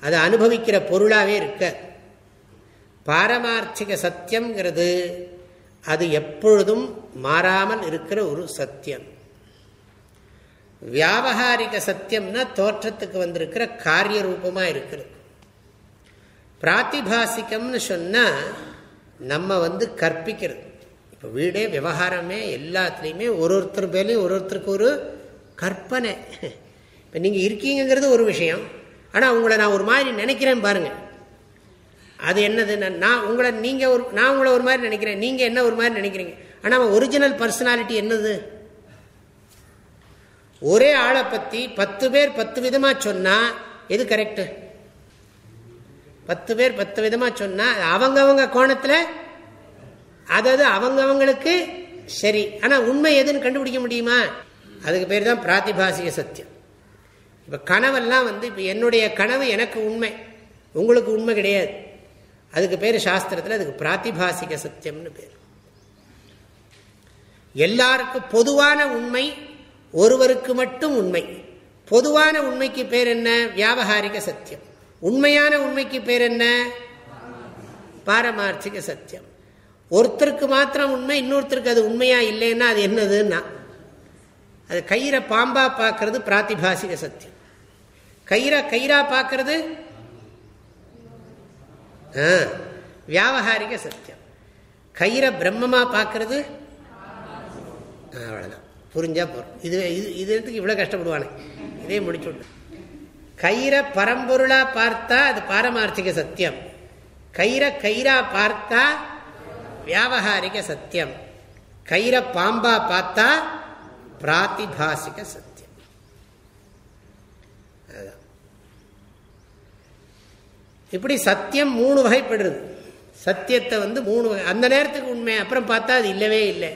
அதை அனுபவிக்கிற பொருளாகவே இருக்க. பாரமார்த்திக சத்தியம்ங்கிறது அது எப்பொழுதும் மாறாமல் இருக்கிற ஒரு சத்தியம். வியாபகாரிக சத்தியம்னா தோற்றத்துக்கு வந்திருக்கிற காரிய ரூபமாக இருக்கிறது. பிராத்திபாசிக்கம்னு சொன்னால் நம்ம வந்து கற்பிக்கிறது. இப்போ வீடே விவகாரமே எல்லாத்துலேயுமே ஒரு ஒருத்தர் பேர்லேயும் ஒரு ஒருத்தருக்கு ஒரு கற்பனை. இப்போ நீங்கள் இருக்கீங்கிறது ஒரு விஷயம். ஆனால் உங்களை நான் ஒரு மாதிரி நினைக்கிறேன் பாருங்கள் அது என்னது? நான் உங்களை நீங்கள் ஒரு நான் உங்களை ஒரு மாதிரி நினைக்கிறேன். நீங்கள் என்ன ஒரு மாதிரி நினைக்கிறீங்க? ஆனால் ஒரிஜினல் பர்சனாலிட்டி என்னது? ஒரே ஆளை பற்றி பத்து பேர் பத்து விதமாக சொன்னால் எது கரெக்டு பத்து பேர் பத்து விதமாக சொன்னால் அவங்கவங்க கோணத்தில் அதாவது அவங்கவங்களுக்கு சரி. ஆனால் உண்மை எதுன்னு கண்டுபிடிக்க முடியுமா? அதுக்கு பேர் தான் பிராத்திபாசிக சத்தியம். இப்போ கனவெல்லாம் வந்து இப்போ என்னுடைய கனவு எனக்கு உண்மை. உங்களுக்கு உண்மை கிடையாது. அதுக்கு பேர் சாஸ்திரத்தில் அதுக்கு பிராத்திபாசிக சத்தியம்னு பேர். எல்லாருக்கும் பொதுவான உண்மை ஒருவருக்கு மட்டும் உண்மை. பொதுவான உண்மைக்கு பேர் என்ன? வியாபகாரிக சத்தியம். உண்மையான உண்மைக்கு பேர் என்ன? பாரமார்த்திக சத்தியம். ஒருத்தருக்கு மாத்திரம் உண்மை இன்னொருத்தருக்கு அது உண்மையா இல்லைன்னா அது என்னதுன்னா அது கயிறை பாம்பா பார்க்கறது பிராத்திபாசிக சத்தியம். கயிறா கயிறா பார்க்கறது? வியாபகாரிக சத்தியம். கயிறை பிரம்மமா பார்க்கறது? அவ்வளோதான் புரிஞ்சா போறோம். இது இது இதுக்கு இவ்வளோ கஷ்டப்படுவானே. இதே முடிச்சுட்டு கயிறை பரம்பொருளா பார்த்தா அது பாரமார்த்திக சத்தியம். கயிறை கயிறா பார்த்தா வியாபகாரிக சத்தியம். கயிறை பாம்பா பார்த்தா பிராத்திபாசிக சத்தியம். இப்படி சத்தியம் மூணு வகைப்படுறது சத்தியத்தை வந்து மூணு வகை அந்த நேரத்துக்கு உண்மை அப்புறம் பார்த்தா அது இல்லவே இல்லை.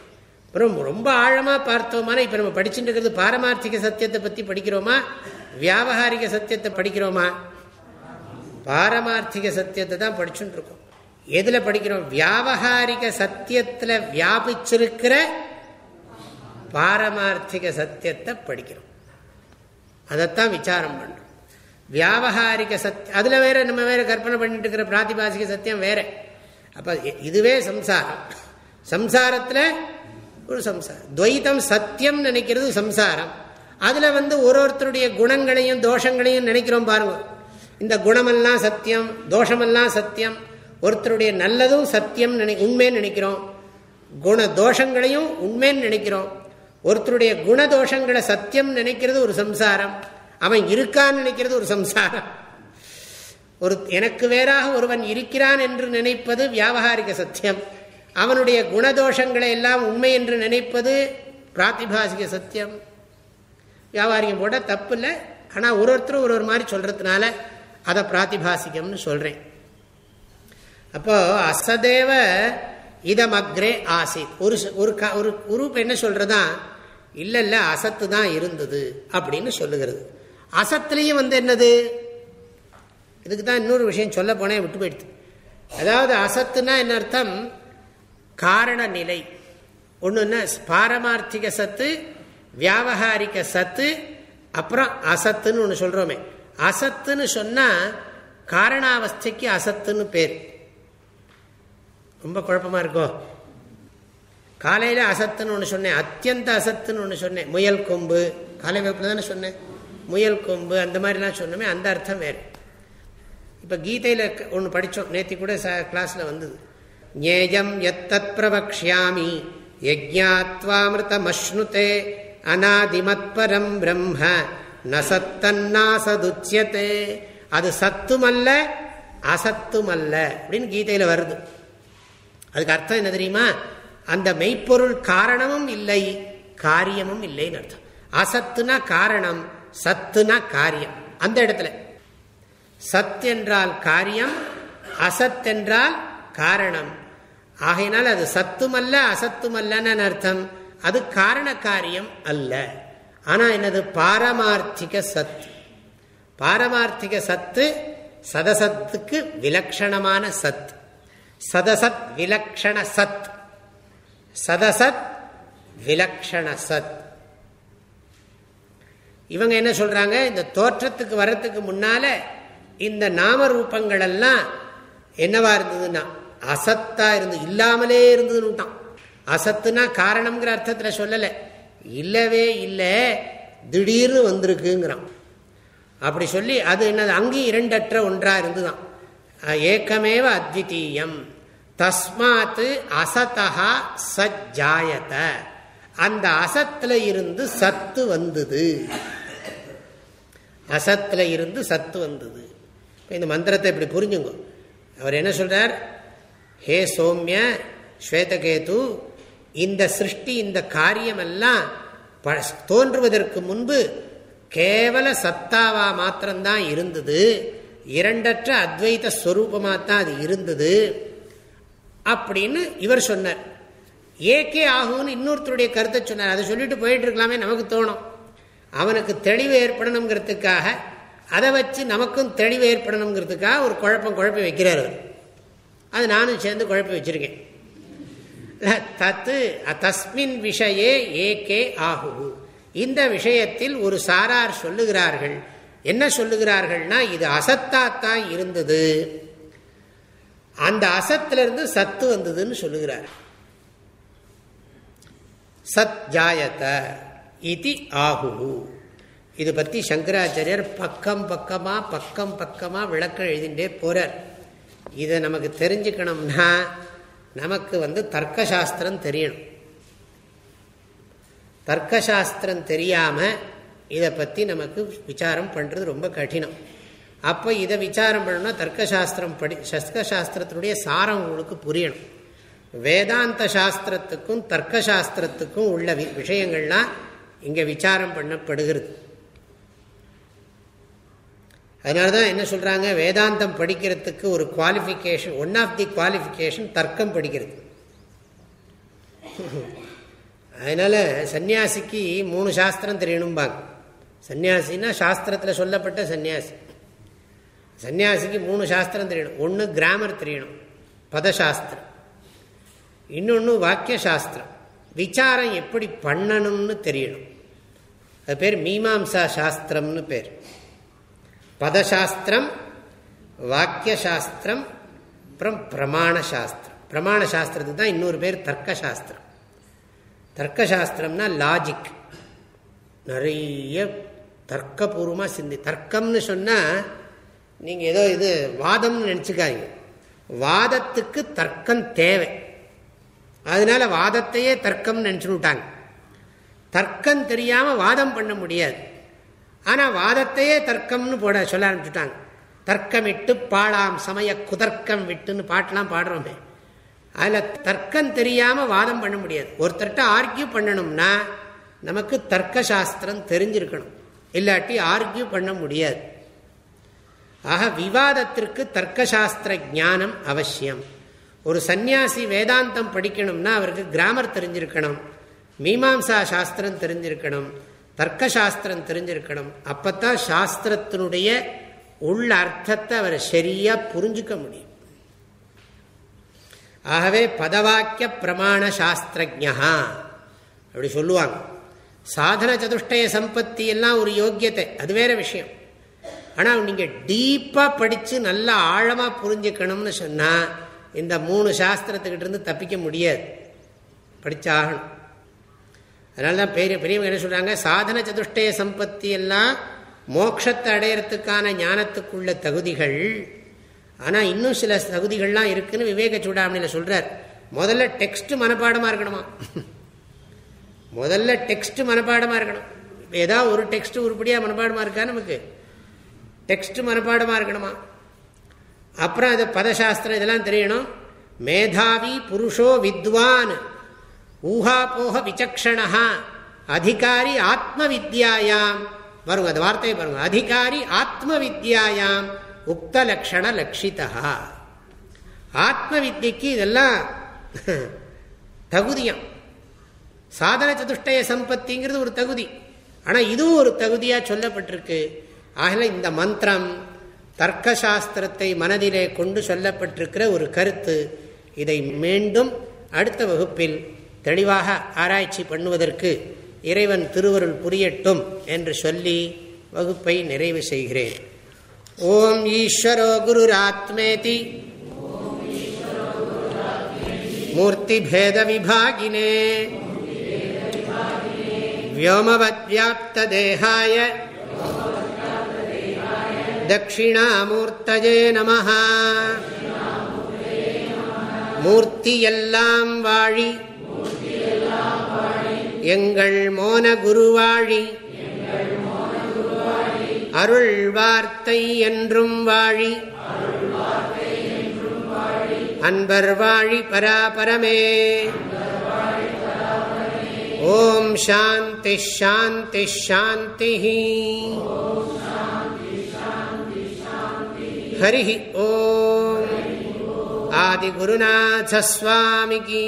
அப்புறம் ரொம்ப ஆழமாக பார்த்தோமான இப்போ நம்ம படிச்சுட்டு இருக்கிறது பாரமார்த்திக சத்தியத்தை பற்றி படிக்கிறோமா? வியாபகாரிக சத்தியத்தை படிக்கிறோமா? பாரமார்த்திக சத்தியத்தை தான் படிச்சுட்டு இருக்கோம். எதில் படிக்கிறோம்? வியாபகாரிக சத்தியத்தில் வியாபிச்சிருக்கிற பாரமார்த்திக சத்தியத்தை படிக்கிறோம். அதைத்தான் விசாரம் பண்ணுறோம் வியாபகாரிக சத்தியம் அதில் வேற நம்ம வேற கற்பனை பண்ணிட்டு இருக்கிற பிராத்திபாசிக சத்தியம் வேற. அப்போ இதுவே சம்சாரம். சம்சாரத்தில் ஒரு சம்சாரம். துவைத்தம் சத்தியம் நினைக்கிறது சம்சாரம். அதில் வந்து ஒரு ஒருத்தருடைய குணங்களையும் தோஷங்களையும் நினைக்கிறோம் பாருங்க. இந்த குணமெல்லாம் சத்தியம் தோஷமெல்லாம் சத்தியம் ஒருத்தருடைய நல்லதும் சத்தியம் நினை உண்மைன்னு நினைக்கிறோம். குண தோஷங்களையும் உண்மைன்னு நினைக்கிறோம். ஒருத்தருடைய குணதோஷங்களை சத்தியம் நினைக்கிறது ஒரு சம்சாரம். அவன் இருக்கான்னு நினைக்கிறது ஒரு சம்சாரம். ஒரு எனக்கு வேறாக ஒருவன் இருக்கிறான் என்று நினைப்பது வியாபகாரிக சத்தியம். அவனுடைய குணதோஷங்களை எல்லாம் உண்மை என்று நினைப்பது பிராத்திபாசிக சத்தியம். வியாபாரிகம் போட தப்பு இல்லை ஆனால் ஒரு ஒருத்தரும் ஒரு ஒரு மாதிரி சொல்றதுனால அதை பிராத்திபாசிகம்னு சொல்றேன். அப்போ அசதேவ இதம் அக்ரே ஆசித். ஒரு ஒரு ஒரு குரூப் என்ன சொல்றதா? இல்லை இல்லை அசத்து தான் இருந்தது அப்படின்னு சொல்லுகிறது. அசத்துலேயும் வந்து என்னது? இதுக்கு தான் இன்னொரு விஷயம் சொல்ல போனேன் விட்டு போயிடுது. அதாவது அசத்துனா என்ன அர்த்தம்? காரண நிலை ஒன்றுன்னா பாரமார்த்திக சத்து வியாபகாரிக சத்து அப்புறம் அசத்துன்னு ஒன்று சொல்கிறோமே அசத்துன்னு சொன்னால் காரணாவஸ்தைக்கு அசத்துன்னு பேர். ரொம்ப குழப்பமாக இருக்கும் காலையில் அசத்துன்னு ஒன்று சொன்னேன் அத்தியந்த அசத்துன்னு ஒன்று சொன்னேன். முயல் கொம்பு காலை வகுப்பில் தானே சொன்னேன். முயல் கொம்பு அந்த மாதிரிலாம் சொன்னோமே அந்த அர்த்தம் வேறு. இப்போ கீதையில் ஒன்று படித்தோம் நேற்று கூட ச கிளாஸில் வந்தது. ஞேயம் எத்தத் பிரவக்ஷாமி யஜ்ஞாத்வாமிருதமஸ்னுதே அநாதிமத்பரம் பிரம்ம நசத்தன்னாசதுச்சியத்தே அது சத்துமல்ல அசத்துமல்ல அப்படின்னு கீதையில் வருது. அதுக்கு அர்த்தம் என்ன தெரியுமா? அந்த மெய்ப்பொருள் காரணமும் இல்லை காரியமும் இல்லைன்னு அர்த்தம். அசத்துனா காரணம் சத்துனா காரியம். அந்த இடத்துல. சத் என்றால் காரியம் அசத் என்றால் காரணம். ஆகையினால் அது சத்துமல்ல அசத்துமல்லன்னு அர்த்தம். அது காரண காரியம் அல்ல. ஆனா என்னது? பாரமார்த்திக சத் பாரமார்த்திக சத்து சதசத்துக்கு விலக்ஷணமான சத். சதசத் விலக்ஷண சத். சதசத் விலக்ஷண சத். இவங்க என்ன சொல்றாங்க? இந்த தோற்றத்துக்கு வர்றதுக்கு முன்னால இந்த நாம ரூபங்கள் எல்லாம் என்னவா இருந்ததுன்னா அசத்தா இருந்து இல்லாமலே இருந்ததுன்னுட்டான். அசத்துனா காரணம்ங்கிற அர்த்தத்தில் சொல்லலை. இல்லவே இல்லை திடீர்னு வந்திருக்குங்கிறான். அப்படி சொல்லி அது என்னது? அங்கேயும் இரண்டற்ற ஒன்றா இருந்துதான். ஏக்கமேவ அத்விதீயம். தஸ்மாத்து அசத்தா சஜாயத அந்த அசத்துல இருந்து சத்து வந்தது. அசத்தில் இருந்து சத்து வந்தது. இந்த மந்திரத்தை இப்படி புரிஞ்சுங்க. அவர் என்ன சொல்கிறார் ஹே சோமிய ஸ்வேதகேது இந்த சிருஷ்டி இந்த காரியமெல்லாம் ப தோன்றுவதற்கு முன்பு கேவல சத்தாவா மாத்திரம்தான் இருந்தது. இரண்டற்ற அத்வைத ஸ்வரூபமாக தான் அது இருந்தது. அப்படின்னு இவர் சொன்னார். ஏகே ஆகும்னு இன்னொருத்தருடைய கருத்தை சொன்னார். அதை சொல்லிட்டு போயிட்டு இருக்கலாமே நமக்கு தோணும். அவனுக்கு தெளிவு ஏற்படணுங்கிறதுக்காக அதை வச்சு நமக்கும் தெளிவு ஏற்படணுங்கிறதுக்காக ஒரு குழப்பம் குழப்பி வைக்கிறார் அவர். அது நானும் சேர்ந்து குழப்பி வச்சிருக்கேன். தத்து தஸ்மின் விஷயே ஏகே ஆகு இந்த விஷயத்தில் ஒரு சாரார் சொல்லுகிறார்கள். என்ன சொல்லுகிறார்கள்னா இது அசத்தாத்தான் இருந்தது. அந்த அசத்திலிருந்து சத்து வந்ததுன்னு சொல்லுகிறார். சத் ஜாயத்தை இது ஆகு இது பற்றி சங்கராச்சாரியர் பக்கம் பக்கமாக பக்கம் பக்கமாக விளக்கம் எழுதிட்டே போகிறார் இதை நமக்கு தெரிஞ்சுக்கணும்னா நமக்கு வந்து தர்க்கசாஸ்திரம் தெரியணும். தர்க்கசாஸ்திரம் தெரியாமல் இதை பற்றி நமக்கு விசாரம் பண்ணுறது ரொம்ப கடினம். அப்போ இதை விசாரம் பண்ணணும்னா தர்க்கசாஸ்திரம் படி தர்க்கசாஸ்திரத்தினுடைய சாரம் உங்களுக்கு புரியணும். வேதாந்த சாஸ்திரத்துக்கும் தர்க்கசாஸ்திரத்துக்கும் உள்ள விஷயங்கள்லாம் இங்கே விசாரம் பண்ணப்படுகிறது. அதனால தான் என்ன சொல்கிறாங்க வேதாந்தம் படிக்கிறதுக்கு ஒரு qualification one of the qualification தர்க்கம் படிக்கிறது. அதனால் சன்னியாசிக்கு மூணு சாஸ்திரம் தெரியணும்பாங்க. சன்னியாசின்னா சாஸ்திரத்தில் சொல்லப்பட்ட சன்னியாசி சன்னியாசிக்கு மூணு சாஸ்திரம் தெரியணும். ஒன்று கிராமர் தெரியணும். பதசாஸ்திரம். இன்னொன்று வாக்கிய சாஸ்திரம் விசாரம் எப்படி பண்ணணும்னு தெரியணும். அது பேர் மீமாம்சா சாஸ்திரம்னு பேர். பதசாஸ்திரம் வாக்கிய சாஸ்திரம் அப்புறம் பிரமாண சாஸ்திரம் பிரமாண சாஸ்திரத்துக்கு தான் இன்னொரு பேர் தர்க்க சாஸ்திரம் தர்க்க லாஜிக் நிறைய தர்க்கபூர்வமாக சிந்தி தர்க்கம்னு சொன்னால் நீங்கள் ஏதோ இது வாதம்னு நினச்சிக்காதீங்க. வாதத்துக்கு தர்க்கம் தேவை. அதனால வாதத்தையே தர்க்கம் நினச்சுட்டாங்க தர்க்கம் தெரியாமல் வாதம் பண்ண முடியாது. ஆனால் வாதத்தையே தர்க்கம்னு போட சொல்ல ஆரம்பிச்சுட்டாங்க. தர்க்கமிட்டு பாழாம் சமய குதர்க்கம் விட்டுன்னு பாட்டெலாம் பாடுறோமே. அதில் தர்க்கம் தெரியாமல் வாதம் பண்ண முடியாது. ஒருத்தர்கிட்ட ஆர்கியூ பண்ணணும்னா நமக்கு தர்க்க சாஸ்திரம் தெரிஞ்சிருக்கணும். இல்லாட்டி ஆர்கியூ பண்ண முடியாது. ஆக விவாதத்திற்கு தர்க்க சாஸ்திர ஜானம் அவசியம். ஒரு சந்நியாசி வேதாந்தம் படிக்கணும்னா அவருக்கு கிராமர் தெரிஞ்சிருக்கணும். மீமாம்சா சாஸ்திரம் தெரிஞ்சிருக்கணும். தர்க்க சாஸ்திரம் தெரிஞ்சிருக்கணும். அப்பத்தான் சாஸ்திரத்தினுடைய உள்ள அர்த்தத்தை அவர் சரியா புரிஞ்சுக்க முடியும். ஆகவே பதவாக்கிய பிரமாண சாஸ்திரஜா அப்படி சொல்லுவாங்க. சாதன சதுஷ்டய சம்பத்தி எல்லாம் ஒரு யோக்கியத்தை அது வேற விஷயம். ஆனால் நீங்கள் டீப்பாக படித்து நல்லா ஆழமாக புரிஞ்சுக்கணும்னு சொன்னால் இந்த மூணு சாஸ்திரத்துக்கிட்ட இருந்து தப்பிக்க முடியாது. படித்தாகணும் அதனால தான் பெரிய பெரியவங்க என்ன சொல்கிறாங்க சாதன சதுஷ்டய சம்பத்தி எல்லாம் மோட்சத்தை அடையிறதுக்கான ஞானத்துக்குள்ள தகுதிகள். ஆனால் இன்னும் சில தகுதிகள்லாம் இருக்குதுன்னு விவேக சூடாமணியில் சொல்கிறார் முதல்ல டெக்ஸ்ட் மனப்பாடமாக இருக்கணுமா? முதல்ல டெக்ஸ்ட் மனப்பாடமாக இருக்கணும். ஏதாவது ஒரு டெக்ஸ்ட் உருப்படியாக மனப்பாடமாக இருக்கா நமக்கு? டெக்ஸ்ட் மனப்பாடமாக இருக்கணுமா? அப்புறம் அது பதசாஸ்திரம் இதெல்லாம் தெரியணும். மேதாவி புருஷோ வித்வான். ஊஹா போக விசக்ஷணா அதிகாரி ஆத்ம வித்யாயாம் வருங்க அது வார்த்தையை பாருங்க. அதிகாரி ஆத்ம வித்யாயாம் உக்த லக்ஷண லட்சிதா ஆத்ம வித்தியக்கு இதெல்லாம் தகுதியம். சாதன சதுஷ்டய சம்பத்திங்கிறது ஒரு தகுதி. ஆனால் இதுவும் ஒரு தகுதியாக சொல்லப்பட்டிருக்கு. ஆகல இந்த மந்திரம் தர்க்கசாஸ்திரத்தை மனதிலே கொண்டு சொல்லப்பட்டிருக்கிற ஒரு கருத்து இதை மீண்டும் அடுத்த வகுப்பில் தெளிவாக ஆராய்ச்சி பண்ணுவதற்கு இறைவன் திருவருள் புரியட்டும் என்று சொல்லி வகுப்பை நிறைவு செய்கிறேன் ஓம் ஈஸ்வரோ குருராத்மேதி மூர்த்திபேதவிபாகினே व्योमवद्व्याप्तदेहाय தட்சிணாமூர்த்தஜே நம மூர்த்தியெல்லாம் வாழி எங்கள் மோன குருவாழி அருள் வார்த்தை என்றும் வாழி। அன்பர் வாழி பராபரமே। ஓம் சாந்தி ஷாந்தி ஷாந்தி ஹரி ஓம் ஆதிகுருநாசஸ்வாமிகி